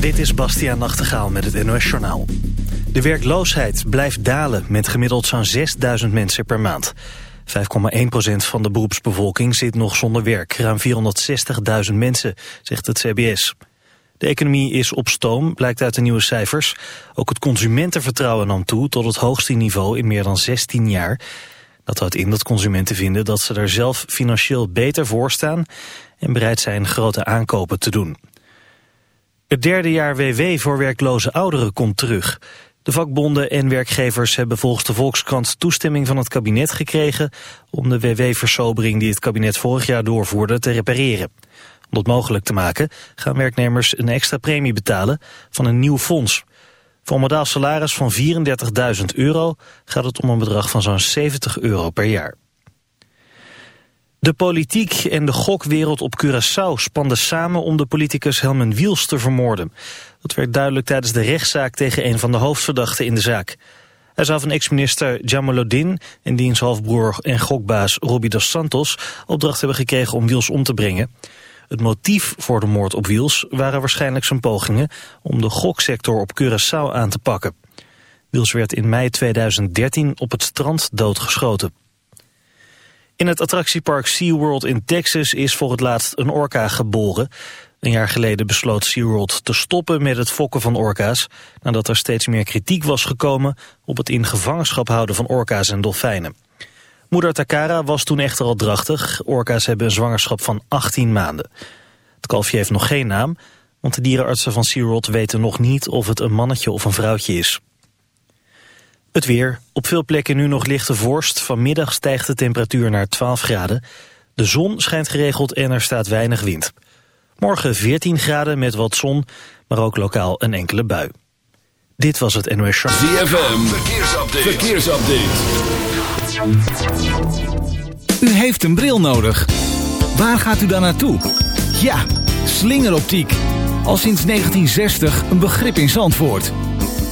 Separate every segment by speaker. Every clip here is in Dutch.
Speaker 1: Dit is Bastiaan Nachtegaal met het NOS Journaal. De werkloosheid blijft dalen met gemiddeld zo'n 6000 mensen per maand. 5,1% van de beroepsbevolking zit nog zonder werk. Ruim 460.000 mensen, zegt het CBS. De economie is op stoom, blijkt uit de nieuwe cijfers. Ook het consumentenvertrouwen nam toe tot het hoogste niveau in meer dan 16 jaar. Dat houdt in dat consumenten vinden dat ze er zelf financieel beter voor staan... en bereid zijn grote aankopen te doen. Het derde jaar WW voor werkloze ouderen komt terug. De vakbonden en werkgevers hebben volgens de Volkskrant toestemming van het kabinet gekregen... om de WW-versobering die het kabinet vorig jaar doorvoerde te repareren. Om dat mogelijk te maken gaan werknemers een extra premie betalen van een nieuw fonds... Voor een modaal salaris van 34.000 euro gaat het om een bedrag van zo'n 70 euro per jaar. De politiek en de gokwereld op Curaçao spanden samen om de politicus Helmen Wiels te vermoorden. Dat werd duidelijk tijdens de rechtszaak tegen een van de hoofdverdachten in de zaak. Hij zou van ex-minister Jamalodin en diens halfbroer en gokbaas Robbie dos Santos opdracht hebben gekregen om Wiels om te brengen. Het motief voor de moord op Wiels waren waarschijnlijk zijn pogingen om de goksector op Curaçao aan te pakken. Wiels werd in mei 2013 op het strand doodgeschoten. In het attractiepark SeaWorld in Texas is voor het laatst een orka geboren. Een jaar geleden besloot SeaWorld te stoppen met het fokken van orka's... nadat er steeds meer kritiek was gekomen op het in gevangenschap houden van orka's en dolfijnen. Moeder Takara was toen echter al drachtig. Orka's hebben een zwangerschap van 18 maanden. Het kalfje heeft nog geen naam, want de dierenartsen van SeaWorld weten nog niet of het een mannetje of een vrouwtje is. Het weer. Op veel plekken nu nog lichte vorst. Vanmiddag stijgt de temperatuur naar 12 graden. De zon schijnt geregeld en er staat weinig wind. Morgen 14 graden met wat zon, maar ook lokaal een enkele bui. Dit was het NOS Show.
Speaker 2: ZFM. Verkeersupdate. Verkeersupdate.
Speaker 3: U heeft een bril nodig. Waar gaat u dan naartoe? Ja, slingeroptiek. Al sinds 1960 een begrip in Zandvoort.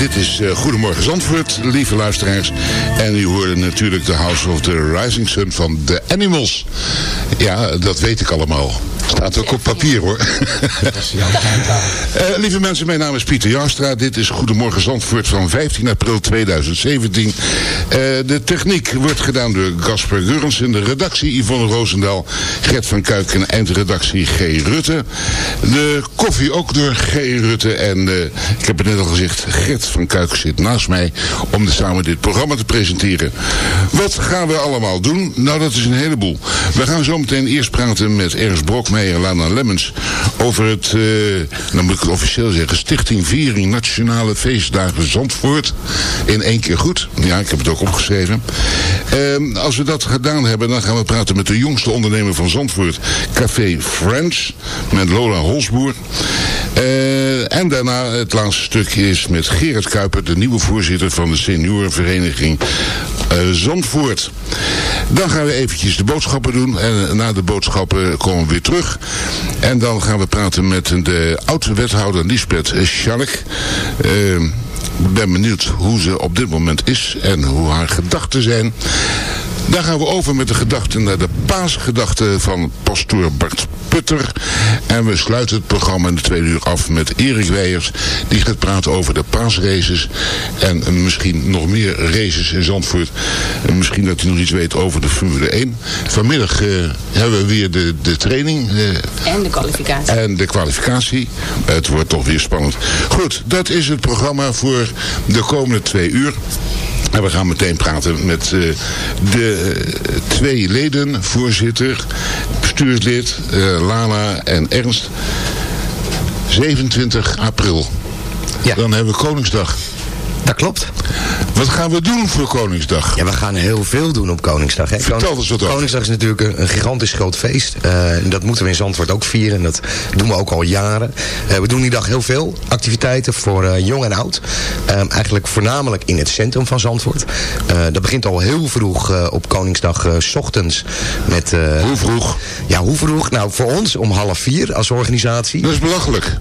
Speaker 4: Dit is eh, Goedemorgen Zandvoort, lieve luisteraars. En u hoorde natuurlijk de House of the Rising Sun van The Animals. Ja, dat weet ik allemaal. Staat ook op papier hoor. Eh, lieve mensen, mijn naam is Pieter Jastra. Dit is Goedemorgen Zandvoort van 15 april 2017. Eh, de techniek wordt gedaan door Gasper Gurens. In de redactie Yvonne Roosendaal, Gert van Kuik en eindredactie G. Rutte. De koffie ook door G. Rutte. En ik heb het net al gezegd, Gert van Kuik zit naast mij om samen dit programma te presenteren. Wat gaan we allemaal doen? Nou, dat is een heleboel. We gaan zo meteen eerst praten met Ernst Brokmeijer en Lana Lemmens over het, eh, dan moet ik het officieel zeggen, Stichting Viering Nationale Feestdagen Zandvoort. In één keer goed. Ja, ik heb het ook opgeschreven. Ehm, als we dat gedaan hebben, dan gaan we praten met de jongste ondernemer van Zandvoort, Café French, met Lola Holsboer. Eh, en daarna het laatste stukje is met Gerard De nieuwe voorzitter van de seniorenvereniging eh, Zandvoort. Dan gaan we eventjes de boodschappen doen. En na de boodschappen komen we weer terug. En dan gaan we praten met de oud-wethouder Lisbeth Schalk. Eh, ik ben benieuwd hoe ze op dit moment is en hoe haar gedachten zijn. Dan gaan we over met de gedachten naar de paasgedachten van pastoor Bart Putter. En we sluiten het programma in de tweede uur af met Erik Weijers. Die gaat praten over de paasraces. En misschien nog meer races in Zandvoort. En misschien dat hij nog iets weet over de Formule 1. Vanmiddag eh, hebben we weer de, de training. eh,
Speaker 5: En de kwalificatie.
Speaker 4: en de kwalificatie. Het wordt toch weer spannend. Goed, dat is het programma voor de komende twee uur. En we gaan meteen praten met eh, de eh, twee leden, voorzitter, bestuurslid, eh, Lana en Ernst. 27 april.
Speaker 6: Ja.
Speaker 4: Dan hebben we Koningsdag.
Speaker 6: Dat klopt.
Speaker 4: Wat gaan we doen voor Koningsdag?
Speaker 6: Ja, we gaan heel veel doen op Koningsdag. Hè?
Speaker 4: Vertel eens wat over.
Speaker 6: Koningsdag is natuurlijk een, een gigantisch groot feest. En dat moeten we in Zandvoort ook vieren. En dat doen we ook al jaren. Eh, we doen die dag heel veel activiteiten voor eh, jong en oud. Eh, eigenlijk voornamelijk in het centrum van Zandvoort. Dat begint al heel vroeg op Koningsdag s ochtends. Met,
Speaker 4: Hoe vroeg?
Speaker 6: Ja, hoe vroeg? Nou, voor ons om half vier als organisatie.
Speaker 4: Dat is belachelijk.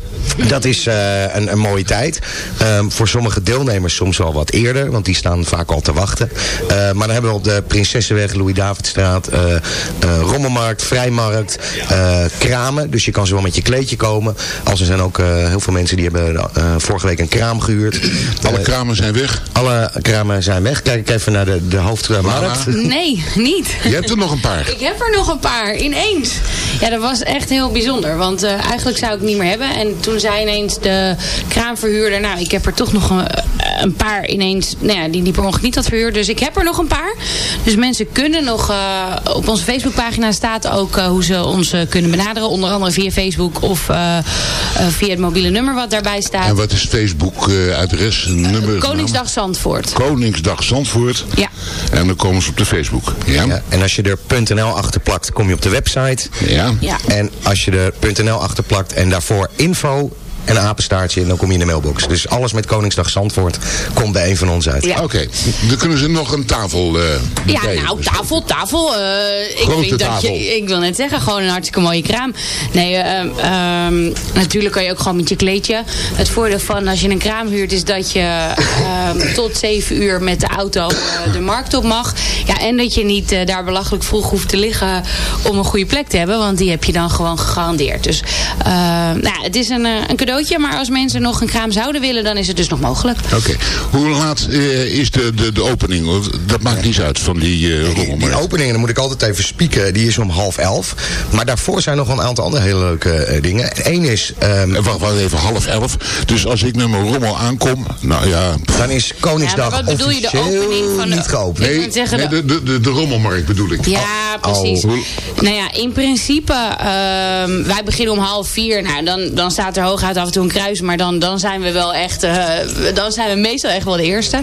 Speaker 6: Dat is een, een mooie tijd. Ehm, voor sommige deelnemers soms wel wat eerder, want die staan vaak al te wachten. Eh, maar dan hebben we op de Prinsessenweg, Louis-Davidstraat, eh eh, Rommelmarkt, Vrijmarkt, eh, kramen. Dus je kan zowel met je kleedje komen, als er zijn ook eh, heel veel mensen die hebben eh, vorige week een kraam gehuurd.
Speaker 4: Alle kramen zijn weg.
Speaker 6: alle kramen zijn weg. Kijk ik even naar de, de hoofdmarkt.
Speaker 5: Nee, niet.
Speaker 4: Je hebt er nog een paar.
Speaker 5: Ik heb er nog een paar, ineens. Ja, dat was echt heel bijzonder. Want eh, eigenlijk zou ik het niet meer hebben. En toen zei ineens de kraamverhuurder... nou, ik heb er toch nog een, een paar ineens... nou ja, die die per ongeluk niet had verhuurd. Dus ik heb er nog een paar. Dus mensen kunnen nog... eh, op onze Facebookpagina staat ook eh, hoe ze ons eh, kunnen benaderen. Onder andere via Facebook of eh, eh, via het mobiele nummer wat daarbij staat.
Speaker 4: En wat is Facebook eh, adres, nummer?
Speaker 5: Koningsdag Zandvoort.
Speaker 4: Koningsdag Zandvoort.
Speaker 5: Ja.
Speaker 4: En dan komen ze op de Facebook. Ja.
Speaker 6: Ja, en als je er .nl achter plakt, kom je op de website.
Speaker 4: Ja.
Speaker 5: Ja.
Speaker 6: En als je er .nl achter plakt en daarvoor info en een apenstaartje, dan kom je in de mailbox. Dus alles met Koningsdag Zandvoort komt bij een van ons uit.
Speaker 5: Ja.
Speaker 4: Oké, dan kunnen ze nog een tafel eh
Speaker 5: Ja, nou, tafel, tafel. eh, ik
Speaker 4: Grote
Speaker 5: vind dat
Speaker 4: tafel.
Speaker 5: je, ik wil net zeggen, gewoon een hartstikke mooie kraam. Nee, eh, ehm, natuurlijk kan je ook gewoon met je kleedje. Het voordeel van als je een kraam huurt is dat je ehm, tot zeven uur met de auto de markt op mag. Ja, en dat je niet daar belachelijk vroeg hoeft te liggen om een goede plek te hebben. Want die heb je dan gewoon gegarandeerd. Dus nou, ja, het is een, een cadeautje. Maar als mensen nog een kraam zouden willen, dan is het dus nog mogelijk.
Speaker 4: Oké, hoe laat eh, is de, de, de opening? Dat maakt niets uit van die eh
Speaker 6: Die,
Speaker 4: rommelmarkt.
Speaker 6: die opening, dan moet ik altijd even spieken, die is om half elf. Maar daarvoor zijn nog wel een aantal andere hele leuke eh, dingen. Eén is, ehm,
Speaker 4: Eh, Wacht, wacht even, half elf. Dus als ik met mijn rommel aankom, nou ja...
Speaker 6: dan is Koningsdag
Speaker 5: Ja, wat bedoel je, de opening van de-
Speaker 6: niet geopend.
Speaker 5: Ik
Speaker 4: Nee, nee
Speaker 5: de-
Speaker 4: de, de, de, de rommelmarkt bedoel ik.
Speaker 5: Ja, precies.
Speaker 4: oh.
Speaker 5: Nou ja, in principe, ehm, wij beginnen om half vier. Nou, dan, dan staat er hooguit af en toe een kruis. Maar dan, dan zijn we wel echt, eh, dan zijn we meestal echt wel de eerste.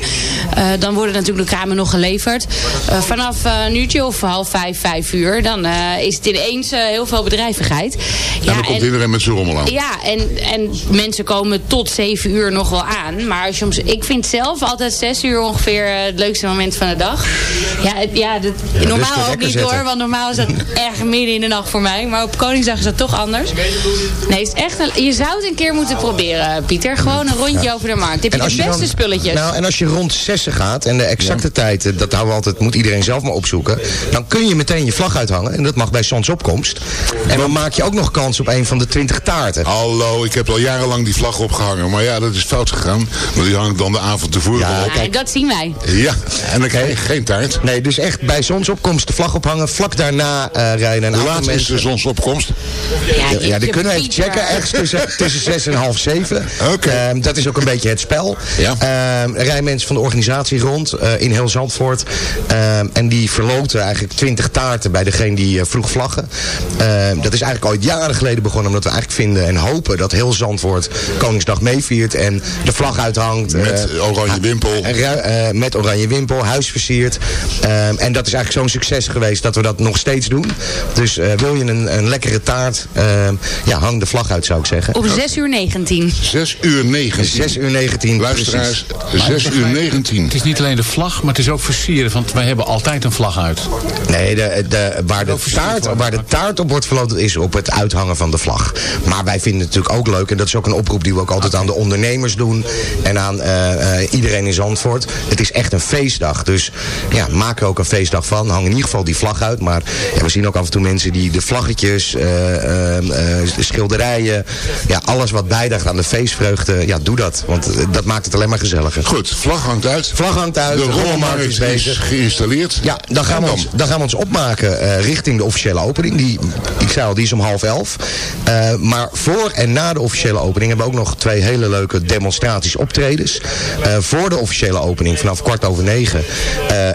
Speaker 5: Eh, dan worden natuurlijk de kramen nog geleverd. Eh, vanaf een uurtje of half vijf, vijf uur, dan is het ineens heel veel bedrijvigheid.
Speaker 4: en dan komt iedereen met zijn rommel aan.
Speaker 5: Ja, en, en mensen komen tot zeven uur nog wel aan. Maar als je om, ik vind zelf altijd zes uur ongeveer het leukste moment van de dag. Ja, het- ja, dat, normaal ook niet
Speaker 6: zetten.
Speaker 5: hoor. Want normaal is dat echt midden in de nacht voor mij. Maar op Koningsdag is dat toch anders. Nee, het is echt een, je zou het een keer keer moeten proberen, Pieter. Gewoon een rondje over de markt. Heb je de beste
Speaker 6: dan-
Speaker 5: spulletjes.
Speaker 6: Nou, en als je rond zessen gaat en de exacte tijd, eh, dat houden we altijd, moet iedereen zelf maar opzoeken. Dan kun je meteen je vlag uithangen. En dat mag bij zonsopkomst. En dan maak je ook nog kans op een van de 20 taarten.
Speaker 4: Hallo, ik heb al jarenlang die vlag opgehangen. Maar ja, dat is fout gegaan. Want die hangt dan de avond tevoren
Speaker 6: Ja,
Speaker 4: op.
Speaker 5: Ja, dat zien wij.
Speaker 4: Ja, en dan krijg je geen taart.
Speaker 6: Nee, dus echt bij zonsopkomst de vlag ophangen. Vlak daarna eh, rijden
Speaker 4: Hoe
Speaker 6: aantal
Speaker 4: laat is
Speaker 6: mensen...
Speaker 4: de zonsopkomst?
Speaker 6: Ja, ja, die
Speaker 5: je
Speaker 6: kunnen we even checken. Ergens tussen, tussen zes en half zeven.
Speaker 4: Oké.
Speaker 6: Ehm, dat is ook een beetje het spel.
Speaker 4: Ja.
Speaker 6: Ehm, er rijden mensen van de organisatie rond eh, in heel Zandvoort. Ehm, en die verloten eigenlijk twintig taarten bij degene die eh, vroeg vlaggen. Ehm, dat is eigenlijk al jaren geleden begonnen. Omdat we eigenlijk vinden en hopen dat heel Zandvoort Koningsdag meeviert. En de vlag uithangt.
Speaker 4: Met
Speaker 6: eh,
Speaker 4: oranje wimpel.
Speaker 6: eh, met oranje wimpel, huis versierd. Ehm, en dat is eigenlijk zo'n succes geweest dat we dat nog steeds doen. Dus eh, wil je een, een lekkere taart, ehm, ja, hang de vlag uit zou ik zeggen.
Speaker 5: Op 6 uur 19.
Speaker 4: 6 uur 19.
Speaker 6: 6 uur 19.
Speaker 4: Luisteraars,
Speaker 6: precies.
Speaker 4: 6 uur 19.
Speaker 7: Het is niet alleen de vlag, maar het is ook versieren. Want wij hebben altijd een vlag uit.
Speaker 6: Nee, de, de, waar, de taart, waar de taart op wordt verloten is op het uithangen van de vlag. Maar wij vinden het natuurlijk ook leuk. En dat is ook een oproep die we ook altijd aan de ondernemers doen. En aan eh, eh, iedereen in Zandvoort. Het is echt een feestdag. Dus ja, maak er ook een feestdag van. Hang in ieder geval die vlag uit. Maar ja, we zien ook af en toe mensen die de vlaggetjes, eh, de schilderijen. Ja, alles wat bijdraagt aan de feestvreugde. Ja, doe dat. Want eh, dat maakt het alleen maar gezelliger.
Speaker 4: Goed, vlag hangt uit.
Speaker 6: Vlag hangt uit.
Speaker 4: De
Speaker 6: de rommelmarkt is
Speaker 4: geïnstalleerd.
Speaker 6: Ja, dan gaan, we ons, dan gaan we ons opmaken eh, richting de officiële opening. Die, ik zei al, die is om half elf. Eh, maar voor en na de officiële opening hebben we ook nog twee hele leuke demonstraties optredens. Voor de officiële opening, vanaf kwart over negen,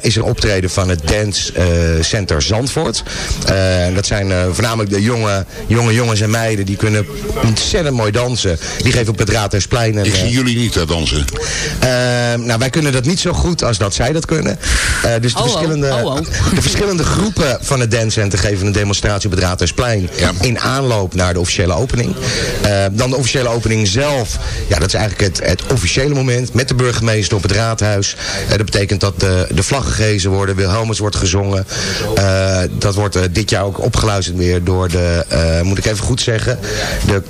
Speaker 6: is er een optreden van het Dance Center Zandvoort. Dat zijn voornamelijk de jonge, jonge jongens en meiden. Die kunnen ontzettend mooi dansen. Die geven op het Raadhuisplein. een,
Speaker 4: Ik
Speaker 6: eh,
Speaker 4: zie jullie niet daar dansen.
Speaker 6: eh, nou, wij kunnen dat niet zo goed als dat zij dat kunnen. Eh, dus de,
Speaker 5: Oh, oh,
Speaker 6: verschillende,
Speaker 5: oh, oh.
Speaker 6: de verschillende groepen van het Dance Center geven een demonstratie op het Raadhuisplein.
Speaker 4: Ja.
Speaker 6: In aanloop naar de officiële opening. Eh, dan de officiële opening zelf. Ja, dat is eigenlijk het, het officiële moment. Met de burgemeester op het raadhuis. Eh, dat betekent dat de, de vlaggen gehezen worden. Wilhelmus wordt gezongen. Eh, dat wordt eh, dit jaar ook opgeluisterd weer door de, eh, moet ik even goed zeggen, de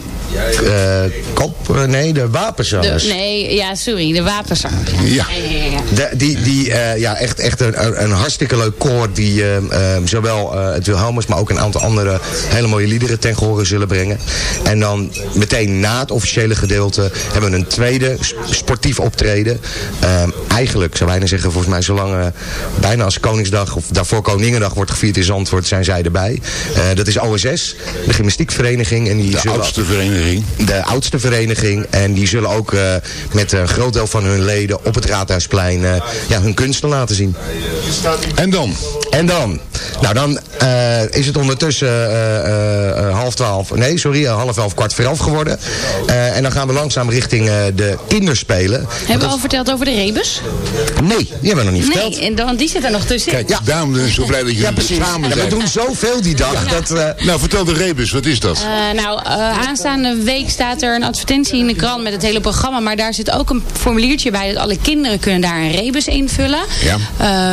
Speaker 6: eh kop, eh, nee, de
Speaker 5: De,
Speaker 6: wapenzangers.
Speaker 5: nee, ja, sorry, de wapenzang.
Speaker 4: Ja.
Speaker 5: ja, ja, ja.
Speaker 6: De, die, die eh, ja, echt, echt een, een- hartstikke leuk koor die zowel eh, het Wilhelmus, maar ook een aantal andere hele mooie liederen ten gehore zullen brengen. En dan meteen na het officiële gedeelte hebben we een tweede sportief optreden. Eigenlijk, zou bijna zeggen, volgens mij zolang bijna als Koningsdag of daarvoor Koningendag wordt gevierd in Zandvoort, zijn zij erbij. Eh, dat is OSS, de gymnastiekvereniging. En die
Speaker 4: De
Speaker 6: zullen
Speaker 4: oudste vereniging.
Speaker 6: de oudste vereniging. En die zullen ook eh, met een groot deel van hun leden op het Raadhuisplein eh, ja, hun kunsten laten zien.
Speaker 4: En dan?
Speaker 6: En dan? Nou, dan eh, is het ondertussen eh, eh, eh, half twaalf, nee, sorry, eh, half elf, kwart voor elf geworden. Eh, en dan gaan we langzaam richting eh, de kinderspelen.
Speaker 5: Hebben we al verteld over de rebus?
Speaker 6: Nee, die hebben we nog niet verteld.
Speaker 5: Nee, en dan, die zit er nog tussenin.
Speaker 4: Kijk, daarom ben ik zo blij dat jullie
Speaker 6: Ja, precies.
Speaker 4: samen
Speaker 6: Ja, we doen zoveel die dag. Dat, eh,
Speaker 4: Nou, vertel de rebus, wat is dat?
Speaker 5: Eh, nou, eh, aanstaande week staat er een advertentie in de krant met het hele programma. Maar daar zit ook een formuliertje bij dat alle kinderen kunnen daar een rebus invullen.
Speaker 4: Ja.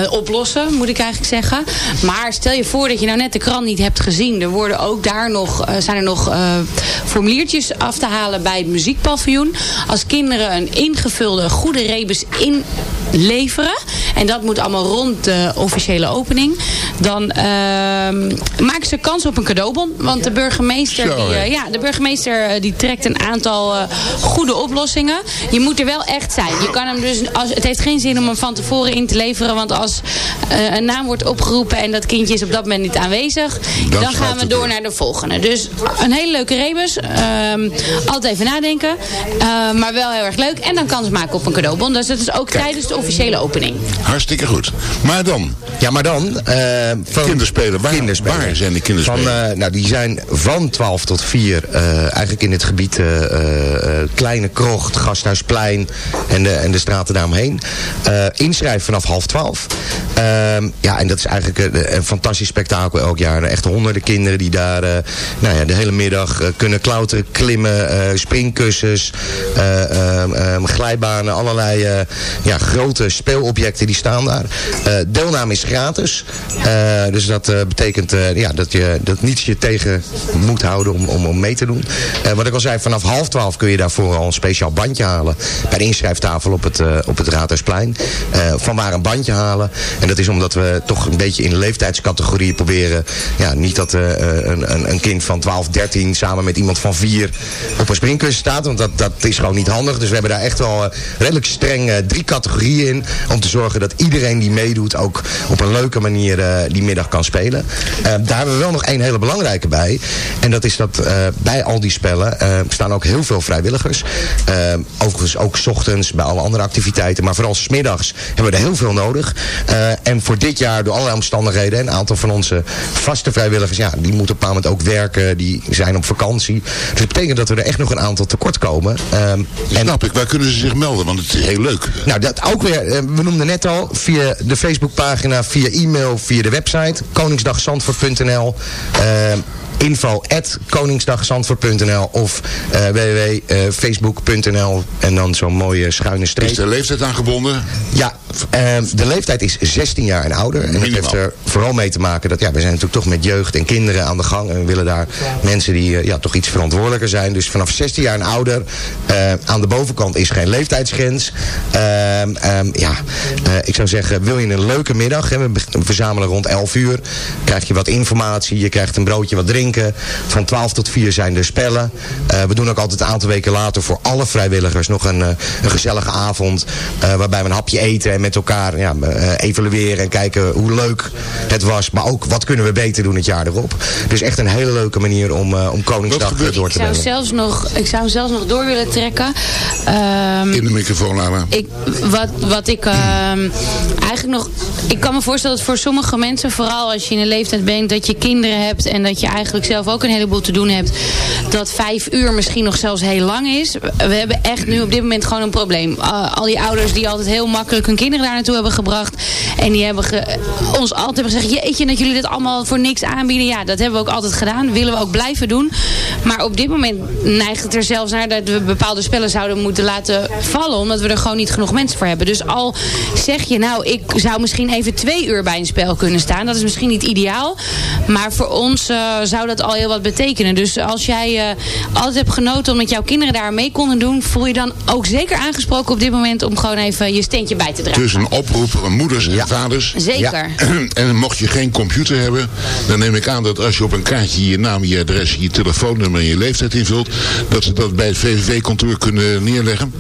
Speaker 5: Eh, oplossen, moet ik eigenlijk zeggen. Maar stel je voor dat je nou net de krant niet hebt gezien. Er worden ook daar nog, eh, zijn er nog eh, formuliertjes af te halen bij het muziekpaviljoen. Als kinderen een ingevulde goede rebus inleveren. En dat moet allemaal rond de officiële opening. Dan ehm, maken ze kans op een cadeaubon. Want de burgemeester, die, ja, de burgemeester die trekt een aantal eh, goede oplossingen. Je moet er wel echt zijn. Je kan hem dus, als, het heeft geen zin om hem van tevoren in te leveren. Want als eh, een naam wordt opgeroepen en dat kindje is op dat moment niet aanwezig. Dan, gaan we door naar de volgende. Dus een hele leuke rebus. Ehm, altijd even nadenken. Eh, maar wel heel erg leuk. En dan kans maken op een cadeaubon. Dus dat is ook tijdens de officiële opening.
Speaker 4: Hartstikke goed. Maar dan,
Speaker 6: ja, maar dan... eh, van
Speaker 4: kinderspelen. Waar,
Speaker 6: kinderspelen.
Speaker 4: waar zijn die kinderspelen?
Speaker 6: Van, eh, nou, die zijn van 12 tot 4 eh, eigenlijk in het gebied eh, eh, eh, Kleine Krocht, Gasthuisplein en de, en de straten daaromheen. Inschrijven vanaf half 12. Ehm, ja, en dat is eigenlijk een, fantastisch spektakel elk jaar. Echt honderden kinderen die daar nou ja, de hele middag kunnen klauteren, klimmen, springkussens, eh, ehm, ehm, glijbanen, allerlei ja, grote speelobjecten die staan daar. Deelname is gratis. Dus dat betekent ja, dat, je, dat niets je tegen moet houden om, om, om mee te doen. Wat ik al zei, vanaf half twaalf kun je daarvoor al een speciaal bandje halen. Bij de inschrijftafel op het, eh, op het Raadhuisplein. Eh, van waar een bandje halen. En dat is omdat we toch een beetje in leeftijdscategorieën proberen. Ja, niet dat eh, een, een, kind van 12, 13 samen met iemand van 4 op een springkussen staat. Want dat, dat is gewoon niet handig. Dus we hebben daar echt wel redelijk streng drie categorieën in. Om te zorgen dat iedereen die meedoet ook op een leuke manier die middag kan spelen. Daar hebben we wel nog één hele belangrijke bij. En dat is dat bij al die spellen staan ook heel veel vrijwilligers. Eh, overigens ook 's ochtends bij alle andere activiteiten. Maar vooral smiddags hebben we er heel veel nodig. Eh, en voor dit jaar door allerlei omstandigheden. Een aantal van onze vaste vrijwilligers. Ja, die moeten op een moment ook werken. Die zijn op vakantie. Dus dat betekent dat we er echt nog een aantal tekort komen. Ehm, en
Speaker 4: Snap ik, waar kunnen ze zich melden? Want het is heel leuk.
Speaker 6: nou, dat ook weer, eh, we noemden net al, via de Facebookpagina, via e-mail, via de website, koningsdagzandvoort.nl, info at koningsdagzandvoort.nl of eh www.facebook.nl en dan zo'n mooie schuine streep.
Speaker 4: Is de leeftijd aangebonden?
Speaker 6: Ja, eh, de leeftijd is 16 jaar en ouder. En dat heeft er vooral mee te maken dat ja, we zijn natuurlijk toch met jeugd en kinderen aan de gang. En we willen daar mensen die eh, ja, toch iets verantwoordelijker zijn. Dus vanaf 16 jaar en ouder. eh, aan de bovenkant is geen leeftijdsgrens. Ehm, ehm, ja, eh, ik zou zeggen, wil je een leuke middag? Hè, we verzamelen rond 11 uur. Krijg je wat informatie, je krijgt een broodje wat drinken. Van 12 tot 4 zijn er spellen. Eh, we doen ook altijd een aantal weken later voor alle vrijwilligers nog een, een gezellige avond. eh, waarbij we een hapje eten en met elkaar ja, eh, evalueren en kijken hoe leuk het was. Maar ook wat kunnen we beter doen het jaar erop. Dus echt een hele leuke manier om, eh, om Koningsdag eh, door
Speaker 5: Ik
Speaker 6: te
Speaker 5: zou,
Speaker 6: brengen.
Speaker 5: zelfs nog, ik zou zelfs nog door willen trekken. Ehm,
Speaker 4: In de microfoon, Lara.
Speaker 5: ik, wat, wat ik ehm, eigenlijk nog... Ik kan me voorstellen dat voor sommige mensen, vooral als je in een leeftijd bent... dat je kinderen hebt en dat je eigenlijk zelf ook een heleboel te doen hebt... dat vijf uur misschien nog zelfs heel lang is. We hebben echt nu op dit moment gewoon een probleem. Uh, al die ouders die altijd heel makkelijk hun kinderen daar naartoe hebben gebracht... en die hebben ons altijd hebben gezegd... jeetje, dat jullie dit allemaal voor niks aanbieden. Ja, dat hebben we ook altijd gedaan. willen we ook blijven doen. Maar op dit moment neigt het er zelfs naar... dat we bepaalde spellen zouden moeten laten vallen... omdat we er gewoon niet genoeg mensen voor hebben. Dus al zeg je, nou, ik zou misschien even twee uur bij een spel kunnen staan. Dat is misschien niet ideaal. Maar voor ons eh, zou dat al heel wat betekenen. Dus als jij eh, altijd hebt genoten omdat jouw kinderen daar mee konden doen... voel je dan ook zeker aangesproken op dit moment... om gewoon even je steentje bij te dragen.
Speaker 4: Dus een oproep aan moeders en vaders.
Speaker 5: Zeker.
Speaker 4: En mocht je geen computer hebben, dan neem ik aan dat als je op een kaartje je naam, je adres, je telefoonnummer en je leeftijd invult, dat ze dat bij het VVV-kantoor kunnen neerleggen.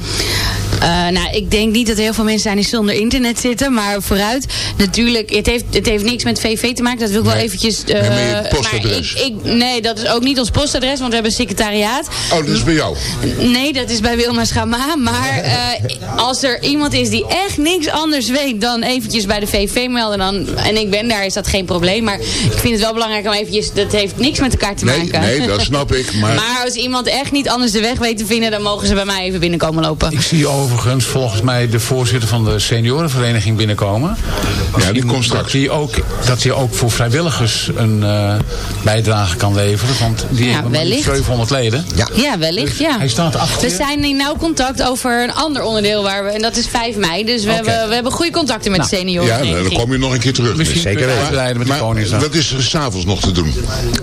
Speaker 5: Eh, nou, ik denk niet dat er heel veel mensen zijn die zonder internet zitten. Maar vooruit, natuurlijk, het heeft, het heeft niks met VV te maken. Dat wil ik wel eventjes... eh,
Speaker 4: Nee, maar je postadres.
Speaker 5: maar ik, ik, nee, dat is ook niet ons postadres, want we hebben een secretariaat.
Speaker 4: Oh, dat is bij jou.
Speaker 5: Nee, dat is bij Wilma Schama. Maar eh, als er iemand is die echt niks anders weet dan eventjes bij de VV melden. Dan, en ik ben daar, is dat geen probleem. Maar ik vind het wel belangrijk om eventjes... Dat heeft niks met elkaar te
Speaker 4: Nee,
Speaker 5: maken.
Speaker 4: nee, dat snap ik. Maar,
Speaker 5: Maar als iemand echt niet anders de weg weet te vinden... dan mogen ze bij mij even binnenkomen lopen.
Speaker 7: Ik zie overigens volgens mij de voorzitter van de seniorenvereniging binnenkomen.
Speaker 4: ja, die komt straks.
Speaker 7: Dat hij ook, dat hij ook voor vrijwilligers een eh, bijdrage kan leveren. Want die
Speaker 5: Ja, wellicht.
Speaker 7: 700 leden.
Speaker 6: Ja.
Speaker 5: Ja, wellicht, ja.
Speaker 7: Hij staat achter
Speaker 5: We zijn in nauw contact over een ander onderdeel waar we, en dat is 5 mei. Dus we, hebben, we hebben goede contacten met
Speaker 7: Nou,
Speaker 5: de senioren.
Speaker 4: Ja, nou, dan kom je nog een keer terug.
Speaker 7: Misschien
Speaker 6: Zeker weten.
Speaker 7: met de
Speaker 4: Maar
Speaker 7: Koningsdag.
Speaker 4: wat is er s'avonds nog te doen?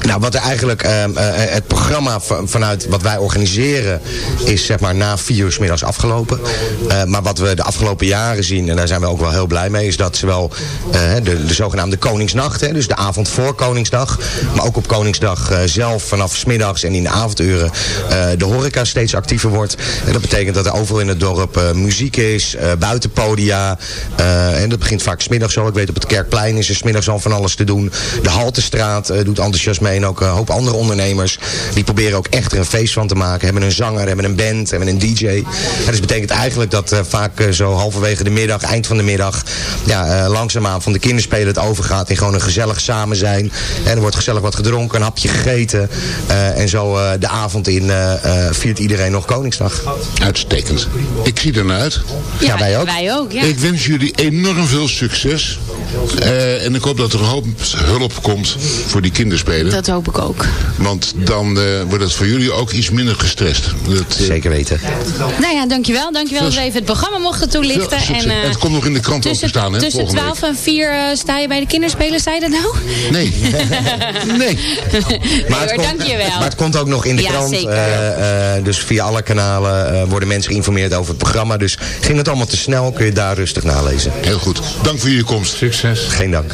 Speaker 6: Nou, wat er eigenlijk, ehm, eh, het programma van- vanuit wat wij organiseren is zeg maar na vier uur 's middags afgelopen. Eh, maar wat we de afgelopen jaren zien, en daar zijn we ook wel heel blij mee, is dat zowel eh, de, de zogenaamde Koningsnacht, hè, dus de avond voor Koningsdag, maar ook op Koningsdag eh, zelf vanaf 's middags en in de avonduren de horeca steeds actiever wordt. En dat betekent dat er overal in het dorp muziek is, buitenpodia. en dat begint vaak 's middags al. Ik weet op het Kerkplein is er 's middags al van alles te doen. De Haltestraat doet enthousiast mee en ook een hoop andere ondernemers. Die proberen ook echt er een feest van te maken. Hebben een zanger, hebben een band, hebben een DJ. En dus betekent eigenlijk dat eh, vaak eh, zo halverwege de middag, eind van de middag, ja, eh, langzaam
Speaker 8: langzaamaan van de kinderspelen het overgaat in gewoon een gezellig samen zijn. En er wordt gezellig wat gedronken, een hapje gegeten. Eh, en zo eh, de avond in eh, eh, viert iedereen nog Koningsdag.
Speaker 4: Uitstekend. Ik zie er naar uit.
Speaker 8: Ja, wij ook.
Speaker 5: Wij ook, ja.
Speaker 4: Ik wens jullie enorm veel succes. Eh, en ik hoop dat er een hoop hulp komt voor die kinderspelen.
Speaker 5: Dat hoop ik ook.
Speaker 4: Want dan eh, wordt het voor jullie ook iets minder gestrest. Dat,
Speaker 8: Zeker weten.
Speaker 5: Nou ja, dankjewel. Dankjewel dat we even het programma mochten toelichten. En, eh,
Speaker 4: En het komt nog in de krant ook
Speaker 5: tussen,
Speaker 4: te staan, hè,
Speaker 5: Tussen
Speaker 4: volgende
Speaker 5: 12 en 4 eh, sta je bij de kinderspelen, zei je dat nou?
Speaker 4: Nee. nee.
Speaker 8: Maar het,
Speaker 5: hoor,
Speaker 8: komt,
Speaker 5: dankjewel.
Speaker 8: maar het komt ook nog in de
Speaker 5: Ja,
Speaker 8: krant.
Speaker 5: zeker.
Speaker 8: eh, eh, dus via alle kanalen eh, worden mensen geïnformeerd over het programma. Dus ging het allemaal te snel, kun je daar rustig nalezen.
Speaker 4: Heel goed. Dank voor jullie komst.
Speaker 7: Succes.
Speaker 8: Geen dank.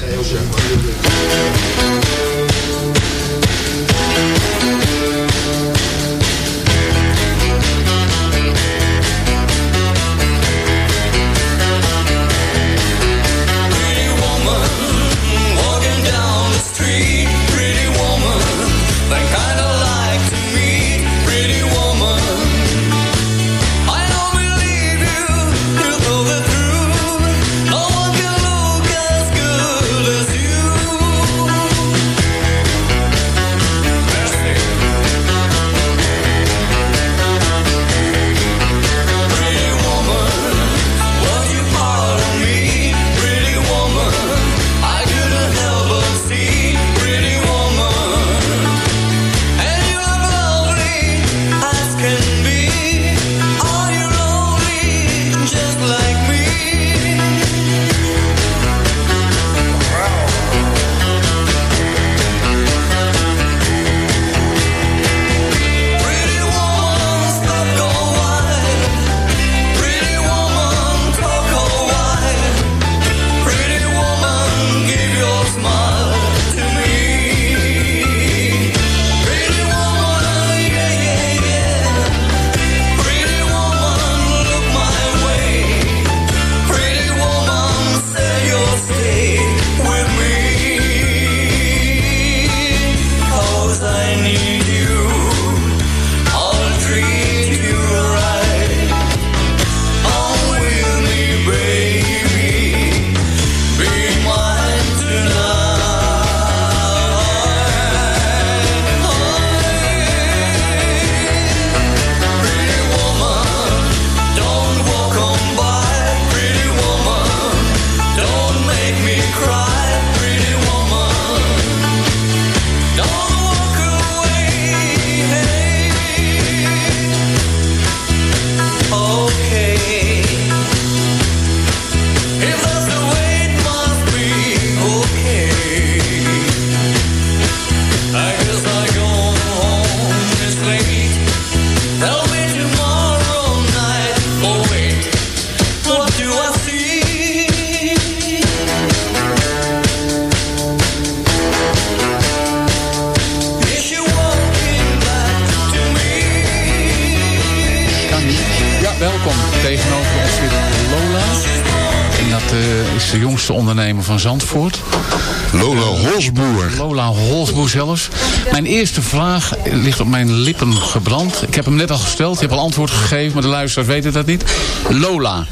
Speaker 7: Eerste vraag ligt op mijn lippen gebrand. Ik heb hem net al gesteld. Je hebt al antwoord gegeven, maar de luisteraars weten dat niet. Lola.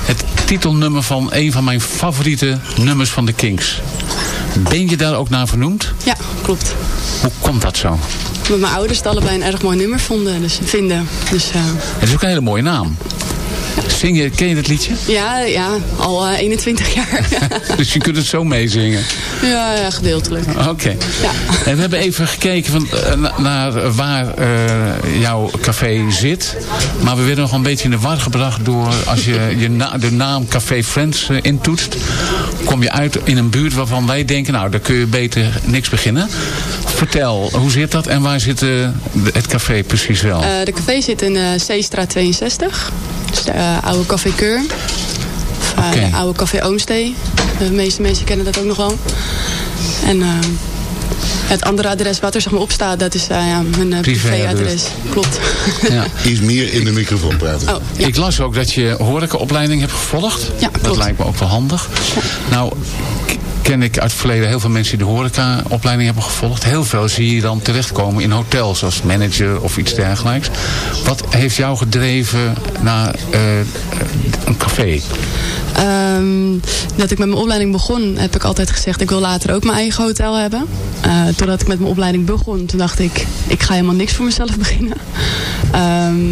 Speaker 7: Het titelnummer van een van mijn favoriete nummers van de Kings. Ben je daar ook naar vernoemd?
Speaker 9: Ja, klopt.
Speaker 7: Hoe komt dat zo?
Speaker 9: Omdat mijn ouders het allebei een erg mooi nummer vonden, dus vinden. Dus eh,
Speaker 7: Het is ook een hele mooie naam. Zing je, ken je dat liedje?
Speaker 9: ja, ja, al eh, 21 jaar.
Speaker 7: Dus je kunt het zo meezingen.
Speaker 9: ja, ja, gedeeltelijk.
Speaker 7: Oké. En we hebben even gekeken van, eh, na- naar waar eh, jouw café zit. Maar we werden nog een beetje in de war gebracht door... als je, je na- de naam Café Friends eh, intoetst... kom je uit in een buurt waarvan wij denken... nou, daar kun je beter niks beginnen. Vertel, hoe zit dat en waar zit eh, de- het café precies wel?
Speaker 9: Eh, de café zit in eh Zeestraat 62. Dus de oude café Keur. Of eh, de oude café Oomstee. De meeste mensen kennen dat ook nog wel. En eh, het andere adres wat er zeg maar, op staat, dat is eh, ja, mijn
Speaker 4: Privéadres.
Speaker 9: privéadres. Klopt.
Speaker 7: Ja.
Speaker 4: Iets meer in de microfoon praten.
Speaker 9: Oh,
Speaker 7: Ik las ook dat je horecaopleiding hebt gevolgd.
Speaker 9: Ja,
Speaker 7: dat
Speaker 9: klopt.
Speaker 7: lijkt me ook wel handig. Nou, ken ik uit het verleden heel veel mensen die de horecaopleiding hebben gevolgd. Heel veel zie je dan terechtkomen in hotels als manager of iets dergelijks. Wat heeft jou gedreven naar eh, een café?
Speaker 9: Ehm, dat ik met mijn opleiding begon, heb ik altijd gezegd... ik wil later ook mijn eigen hotel hebben. Eh totdat ik met mijn opleiding begon, toen dacht ik... ik ga helemaal niks voor mezelf beginnen. Ehm,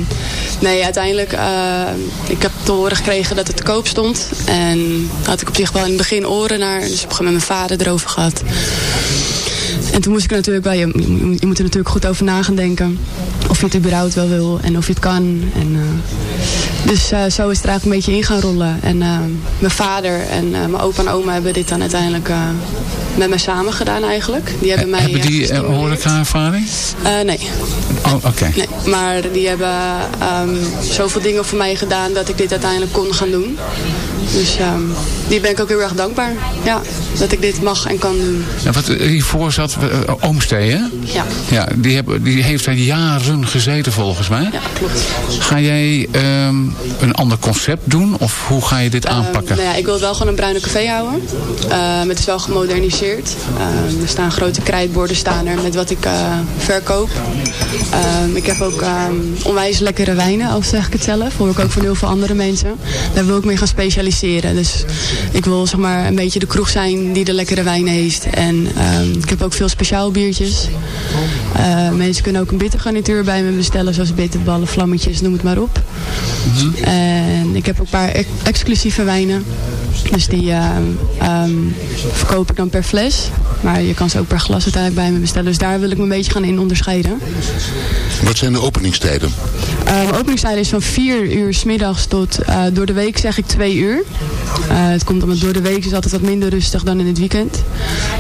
Speaker 9: nee, uiteindelijk... eh, ik heb te horen gekregen dat het te koop stond. En had ik op zich wel in het begin oren naar. Dus ik heb met mijn vader erover gehad. En toen moest ik natuurlijk wel, je, je, je moet er natuurlijk goed over na gaan denken. Of je het überhaupt wel wil en of je het kan. En, eh, dus eh, zo is het er eigenlijk een beetje in gaan rollen. En eh, mijn vader en eh, mijn opa en oma hebben dit dan uiteindelijk met mij samen gedaan eigenlijk. Die hebben mij
Speaker 7: Hebben die horeca-ervaring?
Speaker 9: Nee.
Speaker 7: Oh, oké.
Speaker 9: nee. Maar die hebben ehm, zoveel dingen voor mij gedaan dat ik dit uiteindelijk kon gaan doen. Dus ehm, die ben ik ook heel erg dankbaar. Ja, dat ik dit mag en kan doen.
Speaker 7: En wat hiervoor zat, Oomstee, hè?
Speaker 9: Ja.
Speaker 7: Ja, die, hebben, die heeft daar jaren gezeten volgens mij.
Speaker 9: Ja, klopt.
Speaker 7: Ga jij ehm, een ander concept doen? Of hoe ga je dit aanpakken?
Speaker 9: Nou ja, ik wil wel gewoon een bruine café houden. Ehm, het is wel gemoderniseerd. Ehm, er staan grote krijtborden staan er met wat ik eh, verkoop. Ehm, ik heb ook ehm, onwijs lekkere wijnen, al zeg ik het zelf. Hoor ik ook van heel veel andere mensen. Daar wil ik mee gaan specialiseren. Dus ik wil zeg maar een beetje de kroeg zijn die de lekkere wijn heeft. En ehm, ik heb ook veel speciaal biertjes. Eh, mensen kunnen ook een bittergarnituur bij me bestellen. Zoals bitterballen, vlammetjes, noem het maar op. En ik heb ook een paar ex- exclusieve wijnen. Dus die ehm, verkoop ik dan per fles. Maar je kan ze ook per glas uiteindelijk bij me bestellen. Dus daar wil ik me een beetje gaan in onderscheiden.
Speaker 4: Wat zijn de openingstijden?
Speaker 9: Uh, mijn openingstijden is van 4 uur s middags tot uh, door de week zeg ik 2 uur. Uh, het komt omdat door de week is altijd wat minder rustig dan in het weekend.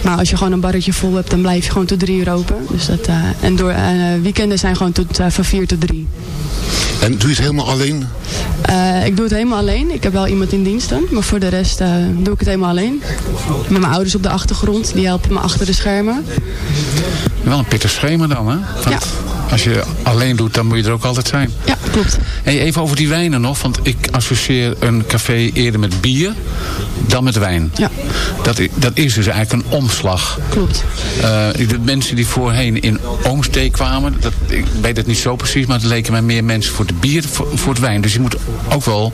Speaker 9: Maar als je gewoon een barretje vol hebt, dan blijf je gewoon tot 3 uur open. Dus dat, uh, en door weekenden zijn gewoon tot, uh, van 4 tot 3.
Speaker 4: En doe je het helemaal alleen?
Speaker 9: Uh, ik doe het helemaal alleen. Ik heb wel iemand in dienst dan. Maar voor de rest uh, doe ik het helemaal alleen. Met mijn ouders op de achtergrond. Die helpen me achter de schermen.
Speaker 7: Wel een pittig schema dan, hè?
Speaker 9: Ja.
Speaker 7: Als je alleen doet, dan moet je er ook altijd zijn.
Speaker 9: Ja, klopt.
Speaker 7: Hey, even over die wijnen nog. Want ik associeer een café eerder met bier dan met wijn.
Speaker 9: Ja.
Speaker 7: Dat, dat is dus eigenlijk een omslag.
Speaker 9: Klopt.
Speaker 7: Uh, de mensen die voorheen in Oomstee kwamen, dat, ik weet het niet zo precies, maar het leken mij meer mensen voor de bier, voor, voor het wijn. Dus je moet ook wel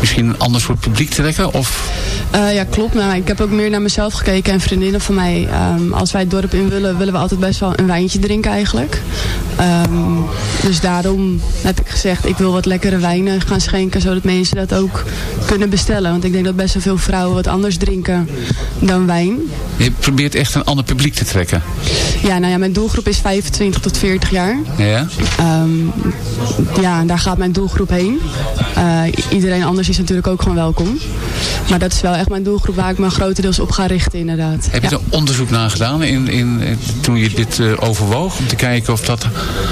Speaker 7: misschien een ander soort publiek trekken? Of?
Speaker 9: Uh, ja, klopt. Nou, ik heb ook meer naar mezelf gekeken en vriendinnen van mij. Um, als wij het dorp in willen, willen we altijd best wel een wijntje drinken eigenlijk. Um, dus daarom heb ik gezegd, ik wil wat lekkere wijnen gaan schenken, zodat mensen dat ook kunnen bestellen. Want ik denk dat best wel veel vrouwen wat anders drinken dan wijn.
Speaker 7: Je probeert echt een ander publiek te trekken?
Speaker 9: Ja, nou ja, mijn doelgroep is 25 tot 40 jaar.
Speaker 7: Ja?
Speaker 9: Um, ja, daar gaat mijn doelgroep heen. Uh, iedereen anders is natuurlijk ook gewoon welkom. Maar dat is wel echt mijn doelgroep waar ik me grotendeels op ga richten inderdaad.
Speaker 7: Heb je
Speaker 9: ja.
Speaker 7: er onderzoek naar gedaan in, in, toen je dit uh, overwoog? Om te kijken of dat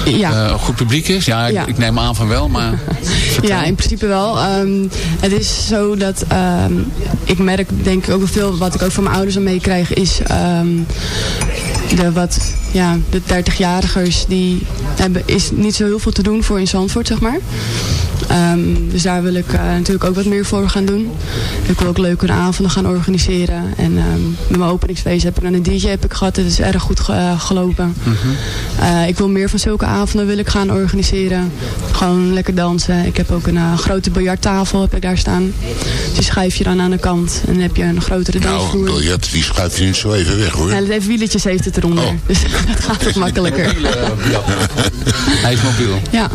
Speaker 9: ja.
Speaker 7: uh, een goed publiek is? Ja,
Speaker 9: ja.
Speaker 7: Ik, ik, neem aan van wel, maar...
Speaker 9: ja, in principe wel. Um, het is zo dat um, ik merk denk ik ook veel, wat ik ook van mijn ouders aan meekrijg, is um, de wat, ja, de 30-jarigers die hebben, is niet zo heel veel te doen voor in Zandvoort, zeg maar. Um, dus daar wil ik uh, natuurlijk ook wat meer voor gaan doen. Ik wil ook leuke avonden gaan organiseren. En um, met mijn openingsfeest heb ik dan een DJ heb ik gehad. Dat is erg goed ge uh, gelopen. Mm -hmm. uh, ik wil meer van zulke avonden wil ik gaan organiseren. Gewoon lekker dansen. Ik heb ook een grote biljarttafel heb ik daar staan. Die schijf je dan aan de kant. En dan heb je een grotere dansvloer.
Speaker 4: Nou, biljart, die schuif je niet zo even weg hoor.
Speaker 9: Ja, dat heeft wieletjes heeft het eronder. Oh. Dus dat gaat wat makkelijker.
Speaker 7: Hij is mobiel.
Speaker 9: Ja.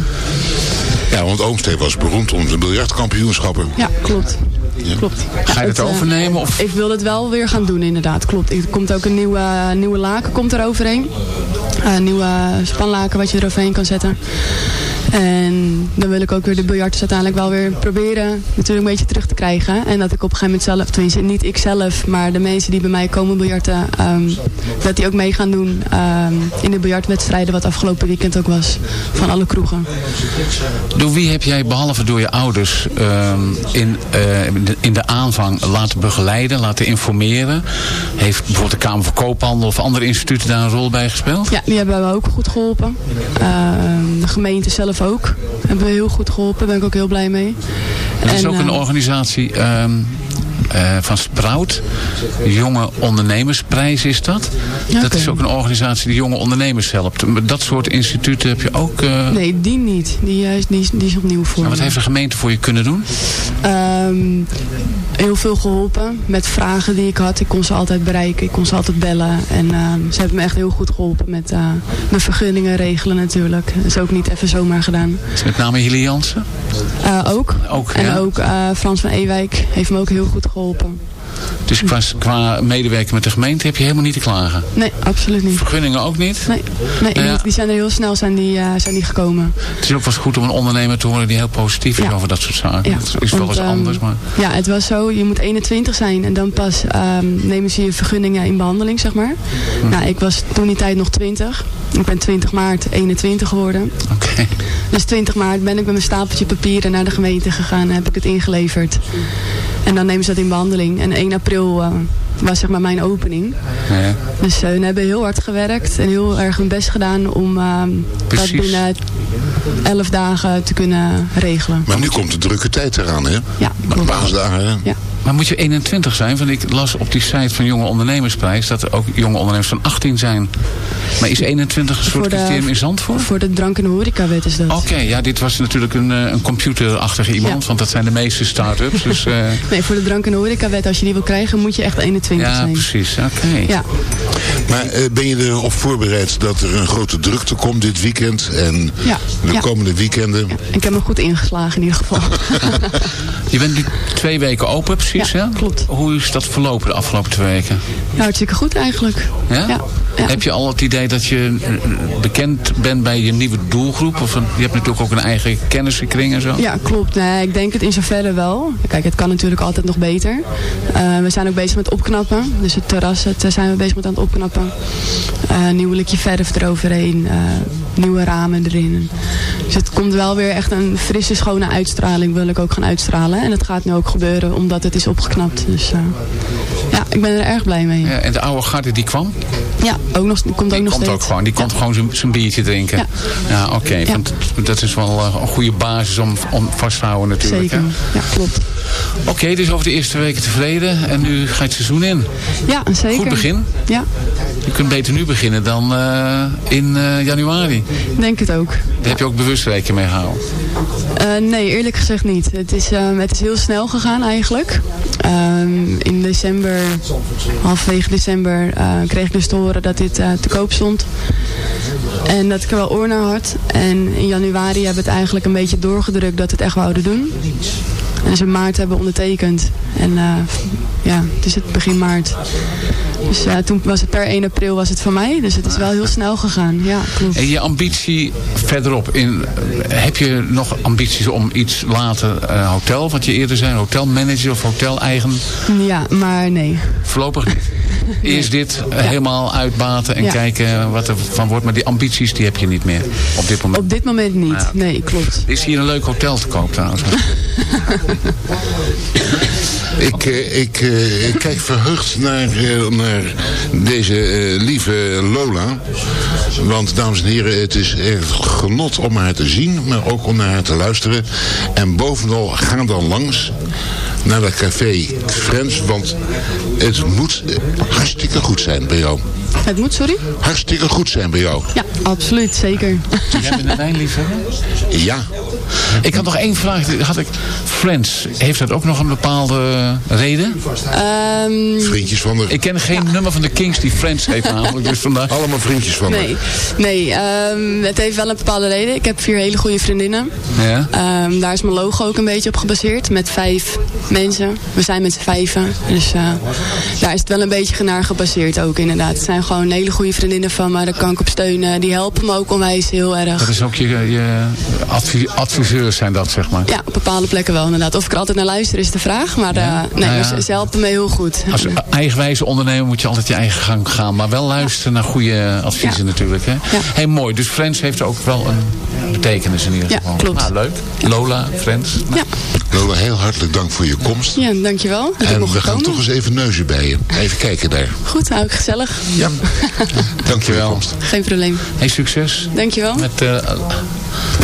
Speaker 4: Ja, want Oomstee was beroemd om de biljartkampioenschappen.
Speaker 9: Ja, klopt. Ja. Klopt.
Speaker 7: Ga je het, het overnemen? Of?
Speaker 9: Ik wil het wel weer gaan doen, inderdaad. Klopt. Er komt ook een nieuwe, nieuwe laken komt er overheen. Een nieuwe spanlaken wat je eroverheen kan zetten. En dan wil ik ook weer de biljarters uiteindelijk wel weer proberen natuurlijk een beetje terug te krijgen. En dat ik op een gegeven moment zelf, tenminste niet ik zelf, maar de mensen die bij mij komen biljarten, um, dat die ook mee gaan doen um, in de biljartwedstrijden wat afgelopen weekend ook was van alle kroegen.
Speaker 7: Door wie heb jij behalve door je ouders um, in, uh, in de aanvang laten begeleiden, laten informeren? Heeft bijvoorbeeld de Kamer van Koophandel of andere instituten daar een rol bij gespeeld?
Speaker 9: Ja, die hebben we ook goed geholpen. de gemeente zelf ook. Hebben we heel goed geholpen. Daar ben ik ook heel blij mee.
Speaker 7: En dat is ook een organisatie um, eh, van Sprout. Jonge Ondernemersprijs is dat. Dat is ook een organisatie die jonge ondernemers helpt. Dat soort instituten heb je ook... eh,
Speaker 9: Nee, die niet. Die, eh, is- die, is- die is opnieuw voor
Speaker 7: en wat heeft de gemeente voor je kunnen doen?
Speaker 9: Ehm, heel veel geholpen met vragen die ik had. Ik kon ze altijd bereiken, ik kon ze altijd bellen. En ehm, ze hebben me echt heel goed geholpen met mijn vergunningen regelen natuurlijk. Dat is ook niet even zomaar gedaan.
Speaker 7: Is met name Hilly Jansen?
Speaker 9: Eh, ook.
Speaker 7: Ook,
Speaker 9: en
Speaker 7: ja.
Speaker 9: ook eh, Frans van Ewijk heeft me ook heel goed geholpen.
Speaker 7: Dus qua, qua medewerking met de gemeente heb je helemaal niet te klagen?
Speaker 9: Nee, absoluut niet.
Speaker 7: Vergunningen ook niet?
Speaker 9: Nee, nee
Speaker 7: Nou ja.
Speaker 9: die zijn er heel snel zijn die, eh, zijn die gekomen.
Speaker 7: Het is ook wel eens goed om een ondernemer te horen die heel positief is over dat soort zaken.
Speaker 9: Ja,
Speaker 7: Het is wel eens
Speaker 9: ehm,
Speaker 7: anders, maar...
Speaker 9: Ja, het was zo, je moet 21 zijn en dan pas ehm, nemen ze je vergunningen in behandeling, zeg maar.
Speaker 7: Hm.
Speaker 9: Nou, ik was toen die tijd nog 20. Ik ben 20 maart 21 geworden.
Speaker 7: Oké.
Speaker 9: Dus 20 maart ben ik met mijn stapeltje papieren naar de gemeente gegaan en heb ik het ingeleverd. En dan nemen ze dat in behandeling. En 1 april eh, was zeg maar mijn opening.
Speaker 7: Ja.
Speaker 9: Dus eh, we hebben heel hard gewerkt en heel erg hun best gedaan om ehm, dat binnen 11 dagen te kunnen regelen.
Speaker 4: Maar nu komt de drukke tijd eraan, hè?
Speaker 9: Ja,
Speaker 4: Paasdagen, hè?
Speaker 9: Ja.
Speaker 7: Maar moet je 21 zijn? Want ik las op die site van Jonge Ondernemersprijs dat er ook jonge ondernemers van 18 zijn. Maar is 21 een soort
Speaker 9: Voor de-
Speaker 7: criterium in Zandvoort?
Speaker 9: Voor de drank- en horecawet is dat.
Speaker 7: Oké, ja, dit was natuurlijk een, eh, een computerachtige iemand,
Speaker 9: Ja.
Speaker 7: want dat zijn de meeste start-ups. Dus, eh,
Speaker 9: Nee, voor de drank- en horecawet, als je die wil krijgen, moet je echt 21
Speaker 7: ja,
Speaker 9: zijn.
Speaker 7: precies. Oké.
Speaker 9: Ja.
Speaker 4: Maar eh, ben je erop voorbereid dat er een grote drukte komt dit weekend en
Speaker 9: Ja,
Speaker 4: de
Speaker 9: ja.
Speaker 4: komende weekenden?
Speaker 9: Ik heb me goed ingeslagen in ieder geval.
Speaker 7: Je bent nu twee weken open, precies,
Speaker 9: Ja,
Speaker 7: hè?
Speaker 9: klopt.
Speaker 7: Hoe is dat verlopen de afgelopen twee weken?
Speaker 9: Ja, hartstikke goed eigenlijk.
Speaker 7: Ja?
Speaker 9: Ja.
Speaker 7: Heb je al het idee dat je eh, bekend bent bij je nieuwe doelgroep? Of een- je hebt natuurlijk ook een eigen kennissenkring en zo.
Speaker 9: Ja, klopt. Nee, ik denk het in zoverre wel. Kijk, het kan natuurlijk altijd nog beter. Eh, we zijn ook bezig met opknappen. Dus het terras het, eh, zijn we bezig met aan het opknappen. Eh nieuw likje verf eroverheen. eh, nieuwe ramen erin. Dus het komt wel weer echt een frisse, schone uitstraling wil ik ook gaan uitstralen. En dat gaat nu ook gebeuren omdat het is opgeknapt. Dus eh, ja, ik ben er erg blij mee.
Speaker 7: Ja, en de oude garde die kwam?
Speaker 9: Ja, ook nog, die komt
Speaker 7: Die
Speaker 9: ook nog
Speaker 7: komt
Speaker 9: steeds.
Speaker 7: ook gewoon. Die komt gewoon zijn- biertje drinken.
Speaker 9: Ja.
Speaker 7: Ja, oké. want Dat is wel eh, een goede basis om, om vast te houden natuurlijk.
Speaker 9: Zeker.
Speaker 7: hè?
Speaker 9: Ja, klopt.
Speaker 7: Oké, dus over de eerste weken tevreden. En nu gaat het seizoen in.
Speaker 9: Ja, zeker.
Speaker 7: Goed begin.
Speaker 9: Ja,
Speaker 7: Je kunt beter nu beginnen dan eh, in eh, januari.
Speaker 9: denk het ook.
Speaker 7: Daar heb je ook bewust rekening mee gehouden.
Speaker 9: Eh, nee, eerlijk gezegd niet. Het is, het is heel snel gegaan eigenlijk. Ehm, in december, halverwege december, kreeg ik dus te horen dat dit te koop stond. En dat ik er wel oor naar had. En in januari hebben we het eigenlijk een beetje doorgedrukt dat we het echt wouden doen. En dus in maart hebben ondertekend. En eh, ja, het is het begin maart. Dus toen was het per 1 april was het van mij. Dus het is wel heel snel gegaan. Ja, klopt.
Speaker 7: En je ambitie verderop. In, heb je nog ambities om iets later eh, hotel, wat je eerder zei, hotelmanager of hoteleigen?
Speaker 9: Ja, maar nee.
Speaker 7: Voorlopig niet. Eerst dit eh, helemaal uitbaten en
Speaker 9: Ja.
Speaker 7: kijken wat er van wordt. Maar die ambities die heb je niet meer op dit moment.
Speaker 9: Op dit moment niet. Nee, klopt.
Speaker 7: Is hier een leuk hotel te koop trouwens?
Speaker 4: Ik, eh, ik, eh, ik kijk verheugd naar, eh, naar deze lieve Lola. Want, dames en heren, het is echt genot om haar te zien, maar ook om naar haar te luisteren. En bovenal, ga dan langs naar dat café Friends, want het moet hartstikke goed zijn bij jou.
Speaker 9: Het moet, sorry?
Speaker 4: Hartstikke goed zijn bij jou.
Speaker 9: Ja, absoluut, zeker.
Speaker 7: Jij bent een wijnliefhebber?
Speaker 4: Ja.
Speaker 7: Ik had nog één vraag. Had ik, Friends, heeft dat ook nog een bepaalde reden?
Speaker 9: Ehm,
Speaker 4: Vriendjes van de...
Speaker 7: Ik ken geen nummer van de Kings die Friends heeft namelijk. Dus vandaar.
Speaker 4: Allemaal vriendjes van
Speaker 9: nee, nee ehm, het heeft wel een bepaalde reden. Ik heb vier hele goede vriendinnen.
Speaker 7: Ja.
Speaker 9: Ehm, daar is mijn logo ook een beetje op gebaseerd. Met vijf mensen. We zijn met z'n vijven. Dus eh, daar is het wel een beetje naar gebaseerd ook inderdaad. Het zijn gewoon hele goede vriendinnen van me. Daar kan ik op steunen. Die helpen me ook onwijs heel erg.
Speaker 7: Dat is ook je, je advi- adviseurs zijn dat, zeg maar.
Speaker 9: Ja, op bepaalde plekken wel inderdaad. Of ik er altijd naar luister is de vraag. Maar eh, nee,
Speaker 7: Nou ja.
Speaker 9: maar ze, ze helpen me heel goed.
Speaker 7: Als eigenwijze ondernemer moet je altijd je eigen gang gaan. Maar wel luisteren naar goede adviezen natuurlijk. Hè? Hey, mooi. Dus Friends heeft ook wel een betekenis in ieder
Speaker 9: Ja,
Speaker 7: geval.
Speaker 9: klopt.
Speaker 7: Nou, leuk. Lola, Friends. Nou,
Speaker 4: Lola, heel hartelijk dank voor je komst.
Speaker 9: Ja, dankjewel. Dat
Speaker 4: En we gaan
Speaker 9: komen.
Speaker 4: toch eens even neuzen bij je. Even kijken daar.
Speaker 9: Goed, hou ik gezellig.
Speaker 4: Ja. Dank je wel.
Speaker 9: Geen probleem.
Speaker 7: Hey, succes.
Speaker 9: Dankjewel.
Speaker 7: Met eh,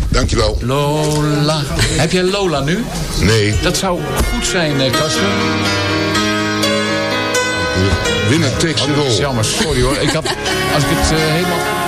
Speaker 4: Dankjewel.
Speaker 7: Lola. Heb jij Lola nu?
Speaker 4: Nee.
Speaker 7: Dat zou goed zijn, eh, Kasper.
Speaker 10: Winner takes it
Speaker 7: dat is
Speaker 10: all.
Speaker 7: jammer, sorry hoor. Ik had, als ik het eh, helemaal...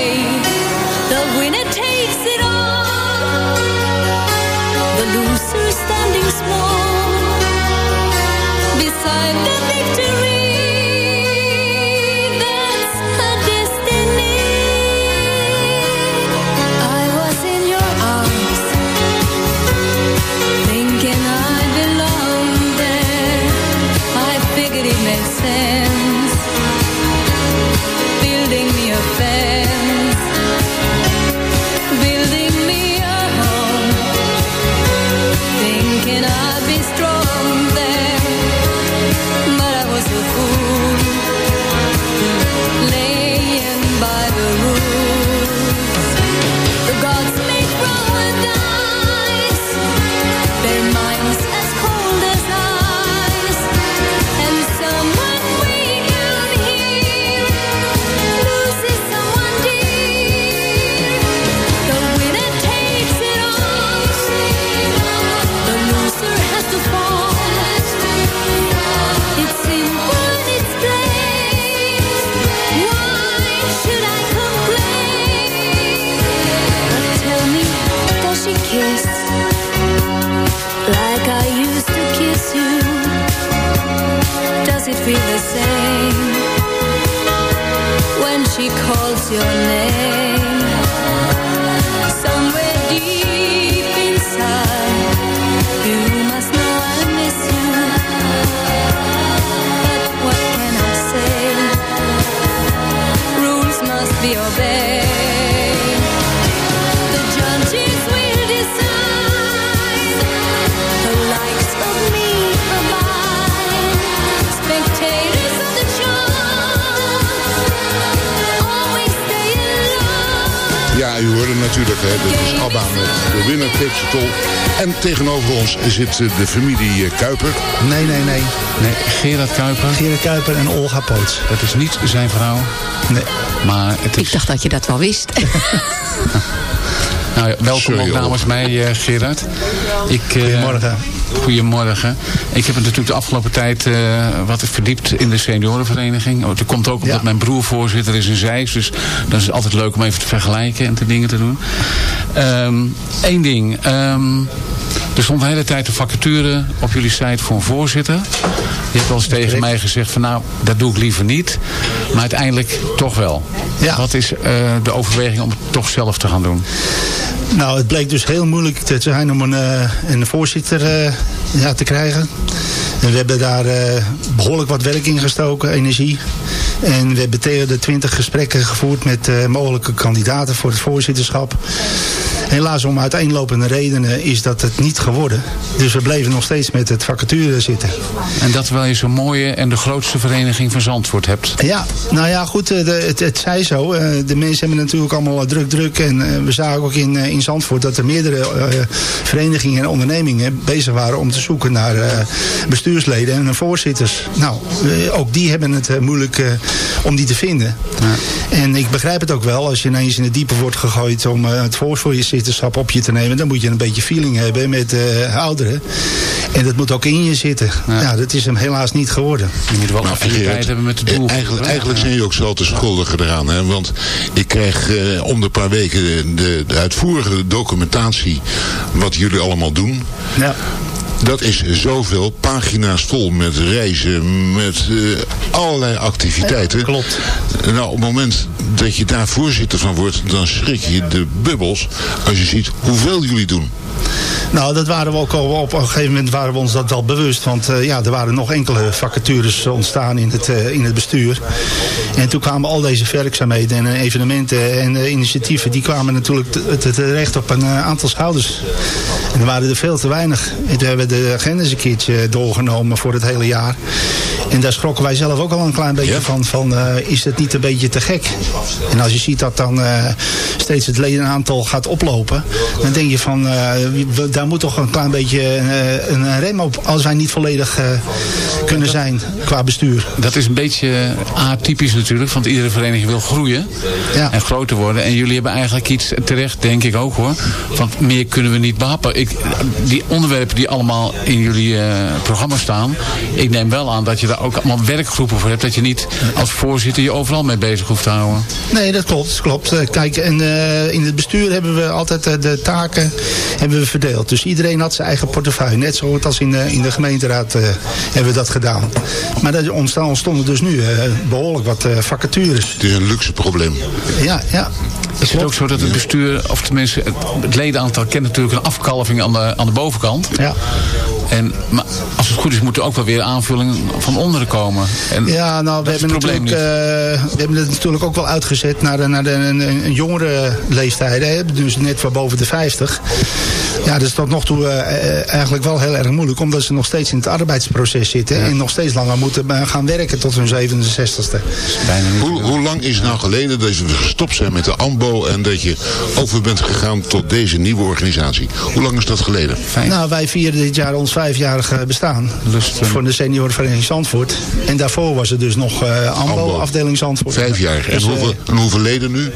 Speaker 10: time. En tegenover ons zit eh, de familie eh, Kuiper.
Speaker 11: Nee, nee, nee.
Speaker 7: Nee, Gerard Kuiper.
Speaker 11: Gerard Kuiper en Olga Poots.
Speaker 7: Dat is niet zijn vrouw.
Speaker 11: Nee.
Speaker 7: Maar het is...
Speaker 5: Ik dacht dat je dat wel wist.
Speaker 7: Nou, ja, welkom
Speaker 10: Sorry,
Speaker 7: ook namens mij, eh, Gerard. Ik, eh,
Speaker 11: Goedemorgen.
Speaker 7: Goedemorgen. Ik heb natuurlijk de afgelopen tijd eh, wat verdiept in de seniorenvereniging. Oh, dat komt ook omdat
Speaker 11: Ja.
Speaker 7: mijn broer voorzitter is in Zeist. Dus dat is altijd leuk om even te vergelijken en te dingen te doen. Eén ding. ehm, er stond de hele tijd een vacature op jullie site voor een voorzitter. Je hebt wel eens tegen mij gezegd van nou, dat doe ik liever niet. Maar uiteindelijk toch wel.
Speaker 11: Ja.
Speaker 7: Wat is eh, de overweging om het toch zelf te gaan doen?
Speaker 11: Nou, het bleek dus heel moeilijk te zijn om een, eh, een voorzitter eh, ja, te krijgen. En we hebben daar eh, behoorlijk wat werk in gestoken, energie. En we hebben tegen de twintig gesprekken gevoerd met mogelijke kandidaten voor het voorzitterschap. Helaas om uiteenlopende redenen is dat het niet geworden. Dus we bleven nog steeds met het vacature zitten.
Speaker 7: En dat terwijl je zo'n mooie en de grootste vereniging van Zandvoort hebt.
Speaker 11: Ja, nou ja, goed, eh, de, het, het zij zo. Eh, De mensen hebben natuurlijk allemaal druk, druk. En eh, we zagen ook in, eh, in Zandvoort dat er meerdere eh, verenigingen en ondernemingen bezig waren om te zoeken naar eh, bestuursleden en voorzitters. Nou, eh, ook die hebben het eh, moeilijk eh, om die te vinden. En ik begrijp het ook wel, als je ineens in het diepe wordt gegooid om eh, het voorzitterschap op je te nemen, dan moet je een beetje feeling hebben met eh, ouderen. En dat moet ook in je zitten. Ja. dat is hem helaas niet geworden.
Speaker 7: Je moet wel affiniteit hebben met de doel.
Speaker 10: eh, Eigenlijk, eigenlijk zijn jullie ook zelf de schuldigen eraan. Hè? Want ik krijg eh, om de paar weken de, de uitvoerige documentatie wat jullie allemaal doen.
Speaker 11: Ja.
Speaker 4: Dat is zoveel pagina's vol met reizen, met eh, allerlei activiteiten.
Speaker 11: klopt.
Speaker 4: Nou, op het moment dat je daar voorzitter van wordt, dan schrik je de bubbels als je ziet hoeveel jullie doen.
Speaker 11: Nou, dat waren we ook al op een gegeven moment waren we ons dat wel bewust. Want eh, ja, er waren nog enkele vacatures ontstaan in het, eh, in het bestuur. En toen kwamen al deze werkzaamheden en evenementen en eh, initiatieven... die kwamen natuurlijk te- te- terecht op een aantal schouders. En er waren er veel te weinig. En toen hebben we de agenda eens een keertje doorgenomen voor het hele jaar. En daar schrokken wij zelf ook al een klein beetje van. van is het niet een beetje te gek? En als je ziet dat dan steeds het ledenaantal gaat oplopen... dan denk je van, we- daar moet toch een klein beetje eh, een rem op... als wij niet volledig eh, kunnen zijn qua bestuur.
Speaker 7: Dat is een beetje atypisch natuurlijk, want iedere vereniging wil groeien en groter worden. En jullie hebben eigenlijk iets terecht, denk ik ook hoor, van meer kunnen we niet behappen. Ik, die onderwerpen die allemaal in jullie eh, programma staan, ik neem wel aan dat je daar ook allemaal werkgroepen voor hebt, dat je niet als voorzitter je overal mee bezig hoeft te houden.
Speaker 11: Nee, dat klopt. Dat klopt. Eh, Kijk, en, eh, in het bestuur hebben we altijd eh, de taken hebben we verdeeld. Dus iedereen had zijn eigen portefeuille. Net zoals als in de, in de gemeenteraad eh, hebben we dat gedaan. Maar er ontstaan- ontstonden dus nu eh, behoorlijk wat eh, vacatures.
Speaker 4: Het is een luxe probleem.
Speaker 11: Ja, ja.
Speaker 7: Is het ook zo dat het bestuur, of tenminste het, het ledenaantal kent natuurlijk een afkalving aan de, aan de bovenkant.
Speaker 11: Ja.
Speaker 7: En, maar als het goed is moet er ook wel weer aanvulling van onderen komen. En
Speaker 11: Ja, nou, we hebben, natuurlijk, eh, we hebben het natuurlijk ook wel uitgezet naar, de, naar de, een, een jongere leeftijd. Hè? Dus net wat boven de 50. Ja, dat is tot nog toe eh, eh, eigenlijk wel heel erg moeilijk. Omdat ze nog steeds in het arbeidsproces zitten. En nog steeds langer moeten gaan werken tot hun 67ste.
Speaker 4: Hoe, hoe lang is het nou geleden dat we gestopt zijn met de AMBO en dat je over bent gegaan tot deze nieuwe organisatie? Hoe lang is dat geleden?
Speaker 11: Nou, wij vieren dit jaar ons vijfjarig bestaan. Voor de seniorenvereniging Zandvoort. En daarvoor was het dus nog eh AMBO,
Speaker 4: AMBO.
Speaker 11: afdeling Zandvoort.
Speaker 4: Vijf jaar. En
Speaker 11: Dus, eh,
Speaker 4: hoeveel, en hoeveel leden nu?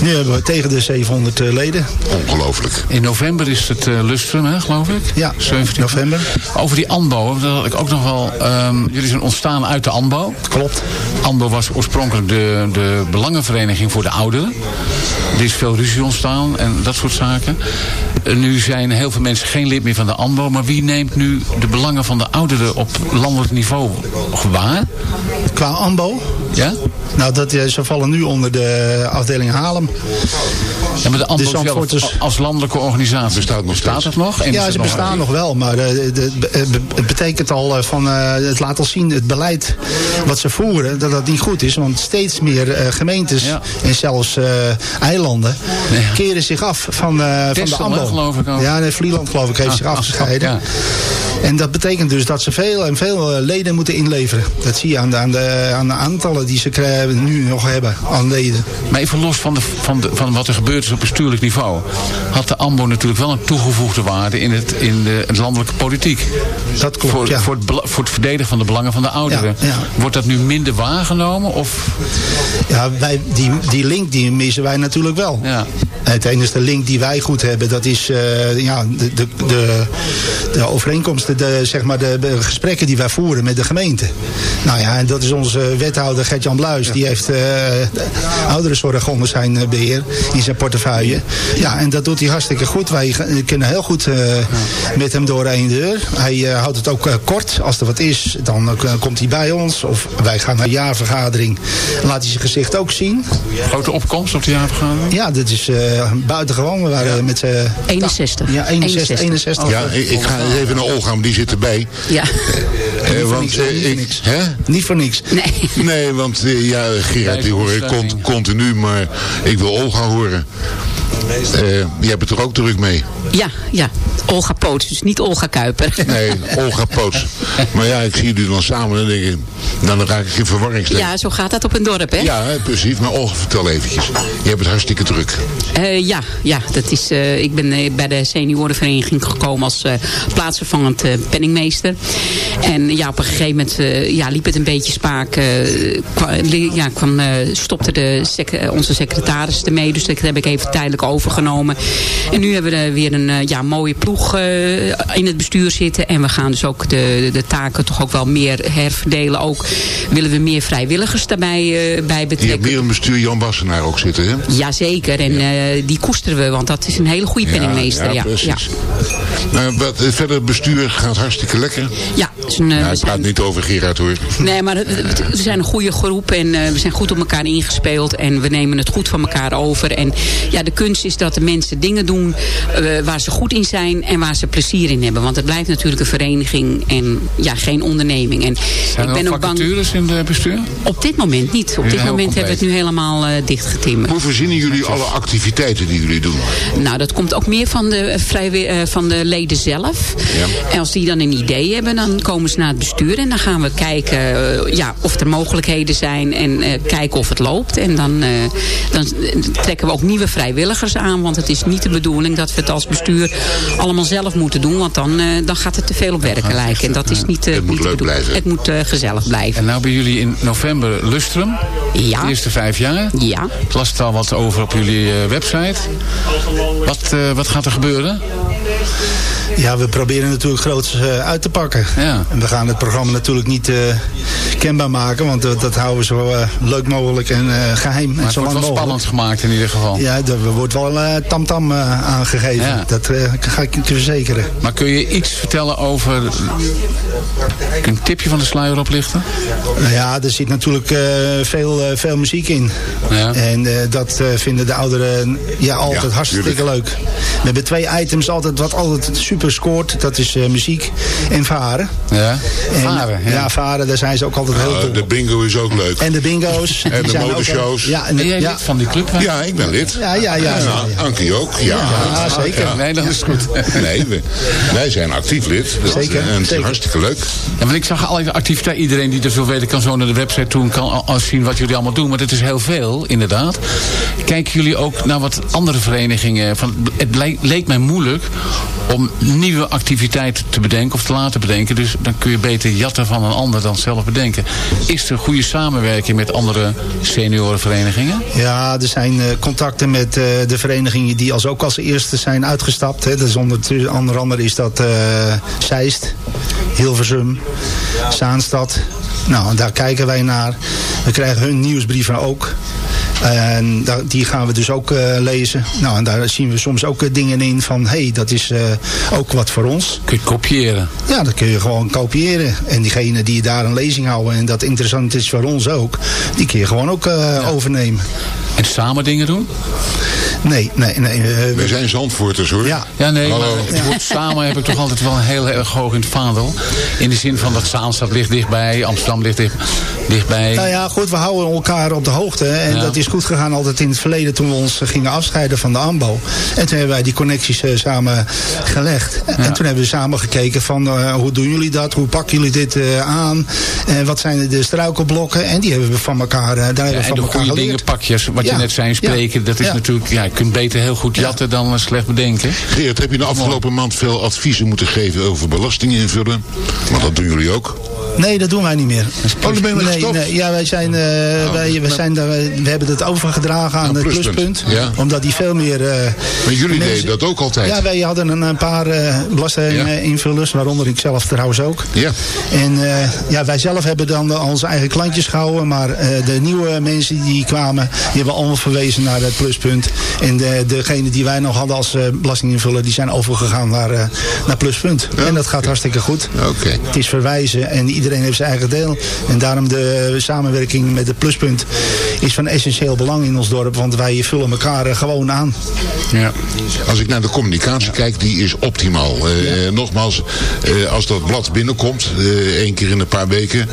Speaker 11: Nu hebben we tegen de 700 eh, leden.
Speaker 4: Ongelooflijk.
Speaker 7: In november is het eh, Lustrum, hè, geloof ik?
Speaker 11: Ja,
Speaker 7: 17
Speaker 11: november.
Speaker 7: Over die ANBO, dat had ik ook nog wel... ehm, jullie zijn ontstaan uit de ANBO.
Speaker 11: Klopt.
Speaker 7: ANBO was oorspronkelijk de, de belangenvereniging voor de ouderen. Er is veel ruzie ontstaan en dat soort zaken. Eh, Nu zijn heel veel mensen geen lid meer van de ANBO. Maar wie neemt nu de belangen van de ouderen op landelijk niveau waar?
Speaker 11: Qua AMBO?
Speaker 7: Ja?
Speaker 11: Nou, dat, ze vallen nu onder de afdeling Haarlem.
Speaker 7: Ja, maar de zelf
Speaker 11: Zandvoorters-
Speaker 7: als landelijke organisatie bestaat nog Bestaat het nog? En
Speaker 11: ja, ze bestaan nog wel, maar eh, de- de- eh, be- het betekent al eh, van, eh, het laat al zien, het beleid wat ze voeren, dat dat niet goed is. Want steeds meer eh, gemeentes en zelfs eh, eilanden keren zich af van, eh van de AMBO.
Speaker 7: geloof ik ook.
Speaker 11: Ja, nee, Vlieland geloof ik heeft
Speaker 7: Ah,
Speaker 11: zich
Speaker 7: ah,
Speaker 11: afgescheiden.
Speaker 7: ja.
Speaker 11: En dat betekent dus dat ze veel en veel leden moeten inleveren. Dat zie je aan de, aan de, aan de aantallen die ze krijgen, nu nog hebben aan leden.
Speaker 7: Maar even los van, de, van, de, van wat er gebeurd is op bestuurlijk niveau... had de AMBO natuurlijk wel een toegevoegde waarde in, het, in de het landelijke politiek.
Speaker 11: Dat klopt,
Speaker 7: voor,
Speaker 11: ja.
Speaker 7: voor, het, voor het verdedigen van de belangen van de ouderen.
Speaker 11: Ja, ja.
Speaker 7: Wordt dat nu minder waargenomen? Of?
Speaker 11: Ja, wij, die, die link die missen wij natuurlijk wel.
Speaker 7: Ja.
Speaker 11: Het enige link die wij goed hebben, dat is eh, ja, de, de, de, de overeenkomsten, de, zeg maar de, de gesprekken die wij voeren met de gemeente. Nou ja, en dat is onze wethouder Gert-Jan Bluis. Die heeft eh ouderenzorg onder zijn eh, beheer in zijn portefeuille. Ja, en dat doet hij hartstikke goed. Wij kunnen heel goed eh, met hem door één deur. Hij eh, houdt het ook eh, kort. Als er wat is, dan komt hij bij ons. Of wij gaan naar een jaarvergadering. Laat hij zijn gezicht ook zien.
Speaker 7: Grote opkomst op de jaarvergadering?
Speaker 11: Ja, dat is eh, buitengewoon. We waren met z'n...
Speaker 12: 61.
Speaker 11: Ja, 61. 61.
Speaker 4: Ja, ik, ik ga even naar Olga, want die zit erbij.
Speaker 12: Ja.
Speaker 4: Eh, want eh, ik, hè?
Speaker 11: Niet voor niks.
Speaker 12: Nee.
Speaker 4: Nee, want eh, ja, Gerard, die hoor ik cont- continu, maar ik wil Olga horen. Eh, je hebt het er ook druk mee.
Speaker 12: Ja, ja. Olga Poot, dus niet Olga Kuiper.
Speaker 4: Nee, Olga Poots. Maar ja, ik zie jullie dan samen en denk ik, nou, dan raak ik in verwarring.
Speaker 12: Ja, zo gaat dat op een dorp, hè?
Speaker 4: Ja, precies. Maar Olga, vertel eventjes. Je hebt het hartstikke druk.
Speaker 12: Eh, ja, ja dat is, eh, ik ben eh, bij de seniorenvereniging gekomen als plaatsvervangend penningmeester. En ja, op een gegeven moment ja, liep het een beetje spaak. kwa- ja, kwam, stopte de sec- onze secretaris ermee. Dus dat heb ik even tijdelijk overgenomen. En nu hebben we er weer een
Speaker 5: een eh, ja, mooie ploeg eh, in het bestuur zitten. En we gaan dus ook de, de taken toch ook wel meer herverdelen. Ook willen we meer vrijwilligers daarbij eh, bij
Speaker 4: Je hebt
Speaker 5: betrekken.
Speaker 4: meer in bestuur Jan Wassenaar ook zitten, hè?
Speaker 5: Jazeker, en die koesteren we, want dat is een hele goede penningmeester.
Speaker 4: Ja,
Speaker 5: Ja,
Speaker 4: precies.
Speaker 5: ja.
Speaker 4: Nou, wat, verder, het bestuur gaat hartstikke lekker.
Speaker 5: Ja, het een, eh,
Speaker 4: Nou,
Speaker 5: zijn-
Speaker 4: niet over Gerard, hoor.
Speaker 5: Nee, maar het- het- we zijn een goede groep en we zijn goed op elkaar ingespeeld en we nemen het goed van elkaar over. En ja, de kunst is dat de mensen dingen doen waar ze goed in zijn en waar ze plezier in hebben. Want het blijft natuurlijk een vereniging en ja, geen onderneming. En
Speaker 7: Zijn
Speaker 5: ik
Speaker 7: er
Speaker 5: ben
Speaker 7: nog
Speaker 5: ook bang.
Speaker 7: vacatures in het bestuur?
Speaker 5: Op dit moment niet. Op dit moment hebben we het nu helemaal eh, dichtgetimmerd.
Speaker 4: Hoe voorzien jullie alle activiteiten die jullie doen?
Speaker 5: Nou, dat komt ook meer van de, eh, van de leden zelf. En als die dan een idee hebben, dan komen ze naar het bestuur. En dan gaan we kijken ja, of er mogelijkheden zijn. En eh, kijken of het loopt. En dan, eh, dan trekken we ook nieuwe vrijwilligers aan. Want het is niet de bedoeling dat we het als bestuur allemaal zelf moeten doen. Want dan, eh, dan gaat het te veel op werken lijken. En dat is niet, eh,
Speaker 7: Het moet
Speaker 5: niet
Speaker 7: leuk blijven.
Speaker 5: Het moet eh, gezellig blijven.
Speaker 7: En nou bij jullie in november Lustrum.
Speaker 5: Ja.
Speaker 7: De eerste vijf jaar.
Speaker 5: Ja.
Speaker 7: Ik las het al wat over op jullie eh, website. Wat, eh, wat gaat er gebeuren?
Speaker 11: Ja, we proberen natuurlijk groots eh, uit te pakken. En we gaan het programma natuurlijk niet eh, kenbaar maken, want dat houden we zo eh, leuk mogelijk en eh, geheim.
Speaker 7: Maar
Speaker 11: en
Speaker 7: het wordt wel
Speaker 11: mogelijk.
Speaker 7: spannend gemaakt in ieder geval.
Speaker 11: Ja, er wordt wel tamtam eh, aangegeven.
Speaker 7: Ja.
Speaker 11: Dat eh, ga ik je verzekeren.
Speaker 7: Maar kun je iets vertellen over... Een tipje van de sluier oplichten?
Speaker 11: Nou ja, er zit natuurlijk eh, veel, eh, veel muziek in. En eh, dat eh, vinden de ouderen ja, altijd hartstikke leuk. We hebben twee items altijd, wat altijd super scoort. Dat is eh, muziek en varen.
Speaker 7: Ja,
Speaker 11: En,
Speaker 7: varen.
Speaker 11: Ja.
Speaker 7: Ja.
Speaker 11: varen, daar zijn ze ook altijd heel dol
Speaker 4: de bingo is ook leuk.
Speaker 11: En de bingo's.
Speaker 4: En de
Speaker 11: ook, eh, Ja, en,
Speaker 7: Ben jij
Speaker 11: ja,
Speaker 7: lid van die club? hè?
Speaker 4: Ja, ik ben lid.
Speaker 11: Ja, ja, ja.
Speaker 4: En
Speaker 11: ja, ja.
Speaker 4: Ankie ook. Ja,
Speaker 11: Ja, zeker.
Speaker 7: Nee, dat is goed.
Speaker 4: Nee, we- wij zijn actief lid. Dat-
Speaker 11: Zeker,
Speaker 4: En het is
Speaker 11: zeker.
Speaker 4: hartstikke leuk.
Speaker 7: Ja, want ik zag alle activiteiten. Iedereen die er zo weet, kan zo naar de website toe en kan al- al zien wat jullie allemaal doen. Maar het is heel veel, inderdaad. Kijken jullie ook naar wat andere verenigingen? Van, het leek, leek mij moeilijk om nieuwe activiteiten te bedenken of te laten bedenken. Dus dan kun je beter jatten van een ander dan zelf bedenken. Is er goede samenwerking met andere seniorenverenigingen?
Speaker 11: Ja, er zijn eh, contacten met eh, de verenigingen die als ook als eerste zijn uitgestapt. Hè. Is onder, andere is dat eh Zeist, Hilversum, Zaanstad. Nou, daar kijken wij naar. We krijgen hun nieuwsbrieven ook. En die gaan we dus ook eh, lezen. Nou, en daar zien we soms ook eh, dingen in van... hé, hey, dat is eh, ook wat voor ons.
Speaker 7: Kun je kopiëren?
Speaker 11: Ja, dat kun je gewoon kopiëren. En diegene die daar een lezing houden... en dat interessant is voor ons ook... die kun je gewoon ook overnemen.
Speaker 7: En samen dingen doen?
Speaker 11: Nee, nee, nee. eh,
Speaker 4: We zijn Zandvoorters hoor.
Speaker 11: Ja.
Speaker 7: Ja, nee,
Speaker 4: Hallo.
Speaker 7: maar het woord samen heb ik toch altijd wel heel erg hoog in het vaandel. In de zin van dat Zaanstad ligt dichtbij, Amsterdam ligt dicht, dichtbij.
Speaker 11: Nou ja, goed, we houden elkaar op de hoogte. En
Speaker 7: Ja.
Speaker 11: dat is goed gegaan altijd in het verleden toen we ons eh, gingen afscheiden van de AMBO. En toen hebben wij die connecties eh, samen gelegd. En toen hebben we samen gekeken van eh, hoe doen jullie dat? Hoe pakken jullie dit eh, aan? En wat zijn de struikelblokken? En die hebben we van elkaar, eh, daar hebben we
Speaker 7: en
Speaker 11: van
Speaker 7: de
Speaker 11: elkaar
Speaker 7: goede
Speaker 11: geleerd.
Speaker 7: dingen pakjes, wat
Speaker 11: Ja.
Speaker 7: je net zei, spreken,
Speaker 11: Ja.
Speaker 7: dat is
Speaker 11: Ja.
Speaker 7: natuurlijk, ja, je kunt beter heel goed jatten dan eh, slecht bedenken.
Speaker 4: Geert, heb je de afgelopen maand veel adviezen moeten geven over belastingen invullen? Want dat doen jullie ook.
Speaker 11: Nee, dat doen wij niet meer.
Speaker 4: Oh, dan ben je
Speaker 11: nee, nee, ja, wij zijn, eh, wij, we, zijn daar, we hebben het overgedragen aan
Speaker 4: Nou,
Speaker 11: het
Speaker 4: pluspunt.
Speaker 11: pluspunt.
Speaker 4: Ja.
Speaker 11: Omdat die veel meer... eh,
Speaker 4: Maar jullie
Speaker 11: mensen-
Speaker 4: deden dat ook altijd.
Speaker 11: Ja, wij hadden een, een paar eh belastinginvullers, waaronder ik zelf trouwens ook.
Speaker 4: Ja.
Speaker 11: En eh, ja, wij zelf hebben dan onze eigen klantjes gehouden. Maar eh, de nieuwe mensen die kwamen, die hebben allemaal verwezen naar het pluspunt. En de, degene die wij nog hadden als eh, belastinginvuller, die zijn overgegaan naar, eh, naar pluspunt. En dat gaat hartstikke goed.
Speaker 4: Oké.
Speaker 11: Het is verwijzen en iedereen heeft zijn eigen deel. En daarom de samenwerking met het pluspunt is van essentieel belang in ons dorp. Want wij vullen elkaar gewoon aan.
Speaker 7: Ja.
Speaker 4: Als ik naar de communicatie kijk, die is optimaal. Eh, eh, Nogmaals, eh, als dat blad binnenkomt, eh, één keer in een paar weken.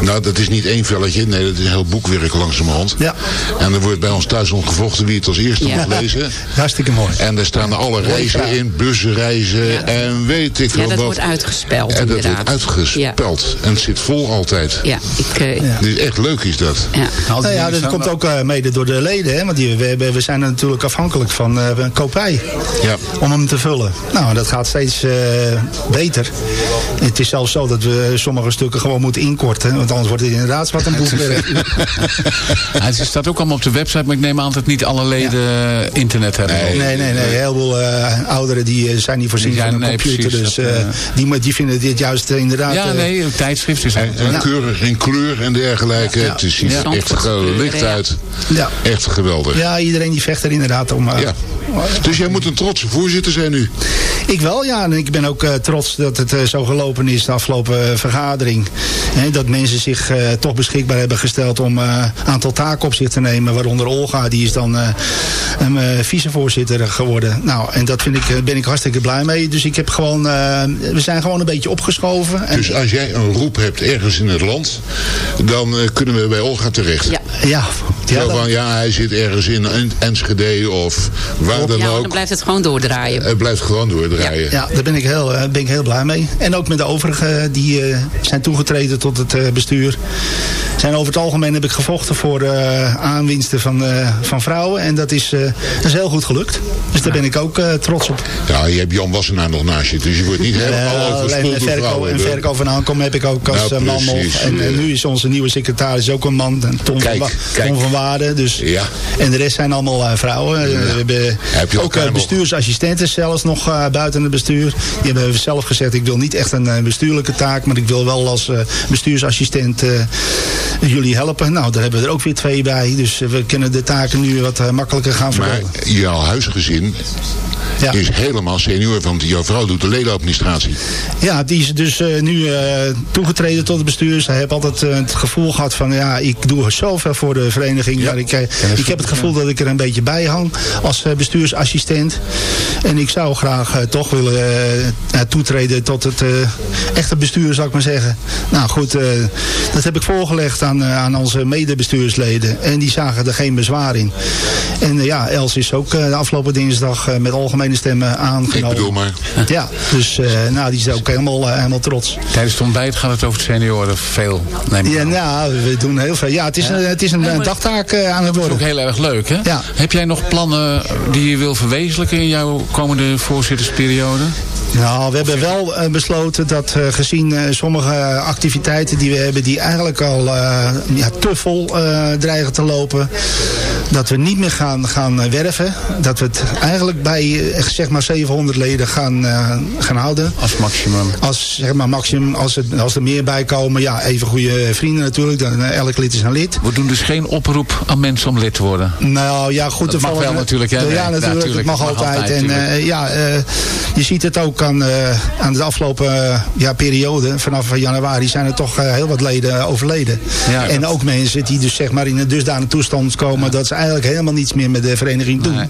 Speaker 4: Nou, dat is niet één velletje. Nee, dat is een heel boekwerk langzamerhand.
Speaker 11: Ja.
Speaker 4: En er wordt bij ons thuis om gevochten wie het als eerste
Speaker 5: Ja.
Speaker 4: moet lezen.
Speaker 11: Hartstikke mooi.
Speaker 4: En er staan alle reizen in, busreizen en weet ik veel
Speaker 5: Ja, dat
Speaker 4: wat.
Speaker 5: wordt uitgespeld
Speaker 4: En dat
Speaker 5: inderdaad.
Speaker 4: wordt uitgespeld. En het zit vol altijd.
Speaker 5: Ja, ik... eh,
Speaker 11: Ja.
Speaker 4: Dus echt leuk is dat.
Speaker 5: ja.
Speaker 11: Nou ja, dat
Speaker 7: staan
Speaker 11: komt ook eh, mede door de leden. Hè? Want die, we, hebben- we zijn natuurlijk afhankelijk van eh kopij.
Speaker 4: Ja.
Speaker 11: Om hem te vullen. Nou, dat gaat steeds eh, beter. Het is zelfs zo dat we sommige stukken gewoon moeten inkorten. Want anders wordt het inderdaad wat een boekwerk.
Speaker 7: Ja, het staat ook allemaal op de website, maar ik neem aan dat niet alle leden internet hebben.
Speaker 11: Nee, nee, nee. Heel veel eh, ouderen die zijn niet voorzien
Speaker 7: Die zijn-
Speaker 11: van een
Speaker 7: nee,
Speaker 11: computer.
Speaker 7: precies,
Speaker 11: dus
Speaker 7: dat,
Speaker 11: die, mo- die vinden dit juist inderdaad...
Speaker 7: Ja, nee, een tijdschrift is
Speaker 4: En, en keurig in kleur en dergelijke. Het ziet er echt licht uit.
Speaker 11: Ja.
Speaker 4: Echt geweldig.
Speaker 11: Ja, iedereen die vecht er inderdaad om. eh,
Speaker 4: Ja. Dus jij moet een trotse voorzitter zijn nu.
Speaker 11: Ik wel, ja. En ik ben ook eh, trots dat het eh, zo gelopen is, de afgelopen vergadering. Hè, dat mensen zich eh, toch beschikbaar hebben gesteld om een aantal taken op zich te nemen. Waaronder Olga, die is dan eh, een eh, vicevoorzitter geworden. Nou, en dat vind ik, ben ik hartstikke blij mee. Dus ik heb gewoon, eh, we zijn gewoon een beetje opgeschoven. En,
Speaker 4: Dus als jij een roep hebt ergens in het land, dan eh, kunnen we bij Olga terecht.
Speaker 12: Ja.
Speaker 11: ja,
Speaker 4: van, ja, hij zit ergens in En- Enschede of waar dan
Speaker 12: Ja,
Speaker 4: ook.
Speaker 12: dan blijft het gewoon doordraaien.
Speaker 4: Het blijft gewoon doordraaien.
Speaker 11: Ja, daar ben ik, heel, eh, ben ik heel blij mee. En ook met de overigen die eh, zijn toegetreden tot het eh, bestuur. Zijn over het algemeen heb ik gevochten voor eh, aanwinsten van, eh, van vrouwen. En dat is, eh, dat is heel goed gelukt. Dus daar ben ik ook eh, trots op.
Speaker 4: Ja, je hebt Jan Wassenaar nog naast je, dus je wordt niet helemaal overspoeld
Speaker 11: alleen
Speaker 4: door vrouwen.
Speaker 11: en verkoop van aankomen heb ik ook als
Speaker 4: Nou,
Speaker 11: eh, man nog. En, en nu is onze nieuwe secretaris ook een man, een Tom,
Speaker 4: Kijk,
Speaker 11: van,
Speaker 4: kijk.
Speaker 11: Tom van Waarden. Dus,
Speaker 4: Ja.
Speaker 11: En de rest zijn allemaal eh, vrouwen. Eh, We hebben
Speaker 4: Heb je
Speaker 11: ook eh, bestuursassistenten zelfs nog eh, buiten het bestuur. Die hebben zelf gezegd, ik wil niet echt een eh, bestuurlijke taak, maar ik wil wel als eh, bestuursassistent eh, jullie helpen. Nou, daar hebben we er ook weer twee bij. Dus eh, we kunnen de taken nu wat eh, makkelijker gaan
Speaker 4: Maar
Speaker 11: verdelen.
Speaker 4: jouw huisgezin
Speaker 11: Ja.
Speaker 4: is helemaal senior, want jouw vrouw doet de ledenadministratie.
Speaker 11: Ja, die is dus eh, nu eh, toegetreden tot het bestuur. Zij heeft altijd eh, het gevoel gehad van ja, ik doe zoveel voor de vereniging. maar ik, ik heb het gevoel dat ik er een beetje bij hang als bestuursassistent. En ik zou graag toch willen toetreden tot het echte bestuur, zou ik maar zeggen. Nou goed, dat heb ik voorgelegd aan, aan onze medebestuursleden. En die zagen er geen bezwaar in. En ja, Els is ook de afgelopen dinsdag met algemene stemmen aangenomen.
Speaker 4: Ik bedoel maar.
Speaker 11: Ja, dus eh, nou, die is ook helemaal, eh, helemaal trots.
Speaker 7: Tijdens het ontbijt gaat het over senioren veel. Neem
Speaker 11: Ja, nou, we doen heel veel. Ja, het is, een, het is een, eh, dagtaak eh, aan het
Speaker 7: Dat is ook
Speaker 11: worden.
Speaker 7: heel erg leuk, hè?
Speaker 11: Ja.
Speaker 7: Heb jij nog plannen die je wil verwezenlijken in jouw komende voorzittersperiode?
Speaker 11: Nou, we hebben wel eh, besloten dat eh, gezien eh, sommige activiteiten die we hebben... die eigenlijk al ja, te vol dreigen te lopen... dat we niet meer gaan, gaan werven. Dat we het eigenlijk bij zeg maar 700 leden gaan, gaan houden.
Speaker 7: Als maximum.
Speaker 11: Als zeg maar maximum, als, het, als er meer bij komen... ja, even goede vrienden natuurlijk. Dan, elk lid is een lid.
Speaker 7: We doen dus geen oproep aan mensen om lid te worden.
Speaker 11: Nou ja, goed.
Speaker 7: Dat mag wel natuurlijk, hè?
Speaker 11: Ja, natuurlijk.
Speaker 7: natuurlijk,
Speaker 11: het mag,
Speaker 7: het mag
Speaker 11: altijd.
Speaker 7: altijd,
Speaker 11: en ja, je ziet het ook aan, eh, aan de afgelopen eh, ja, periode. Vanaf januari zijn er toch eh, heel wat leden overleden.
Speaker 7: Ja,
Speaker 11: en
Speaker 7: dat-
Speaker 11: ook mensen die dus zeg maar in een dusdanige toestand komen... dat ze eigenlijk helemaal niets meer met de vereniging doen.
Speaker 7: Nee.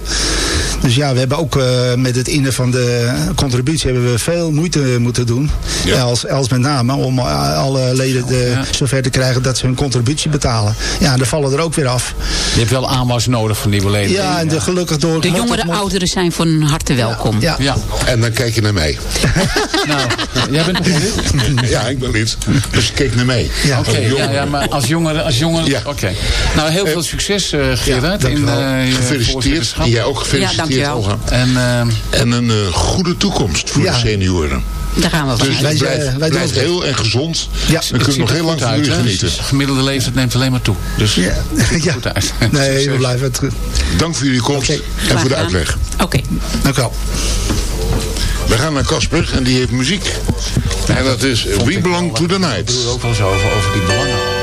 Speaker 11: Dus ja, we hebben ook eh, met het innen van de contributie... hebben we veel moeite moeten doen.
Speaker 4: Ja.
Speaker 11: Els, Els met name, om alle leden de,
Speaker 7: Ja.
Speaker 11: zover te krijgen... dat ze hun contributie betalen. Ja, dan vallen er ook weer af.
Speaker 7: Je hebt wel aanwas nodig van nieuwe leden.
Speaker 11: Ja, en de, gelukkig door...
Speaker 12: De jongere ouderen zijn van harte welkom.
Speaker 11: Ja,
Speaker 7: Ja,
Speaker 4: En dan kijk je naar mij.
Speaker 7: Nou, jij bent lid?
Speaker 4: Ja, ik ben lid. Dus kijk naar mij.
Speaker 11: Ja.
Speaker 7: Oké,
Speaker 4: Als
Speaker 7: ja, ja, maar als jongere, als jongere
Speaker 4: Ja.
Speaker 7: oké. Nou, heel veel succes eh Gerard.
Speaker 11: dank u
Speaker 7: in,
Speaker 11: wel.
Speaker 7: eh,
Speaker 4: Gefeliciteerd. En jij ook gefeliciteerd,
Speaker 12: dankjewel.
Speaker 4: Olga.
Speaker 7: En
Speaker 4: En een eh, goede toekomst voor
Speaker 11: Ja.
Speaker 4: de senioren.
Speaker 12: Daar gaan we
Speaker 4: Dus
Speaker 12: vanuit.
Speaker 11: Wij
Speaker 4: blijf,
Speaker 11: wij
Speaker 4: blijf heel en gezond.
Speaker 11: Ja.
Speaker 4: Dan kunnen we
Speaker 7: ziet
Speaker 4: nog heel lang van jullie genieten.
Speaker 7: De gemiddelde leeftijd neemt alleen maar toe. Dus
Speaker 11: Ja. Ja.
Speaker 7: goed uit.
Speaker 11: Nee, we
Speaker 7: Succes.
Speaker 11: blijven.
Speaker 4: Dank voor jullie komst en voor de uitleg.
Speaker 12: Oké.
Speaker 11: Dank u wel.
Speaker 4: We gaan naar Casper en die heeft muziek. En dat is We Belong to the Night.
Speaker 7: Ik bedoel ook wel eens over, over die belangen.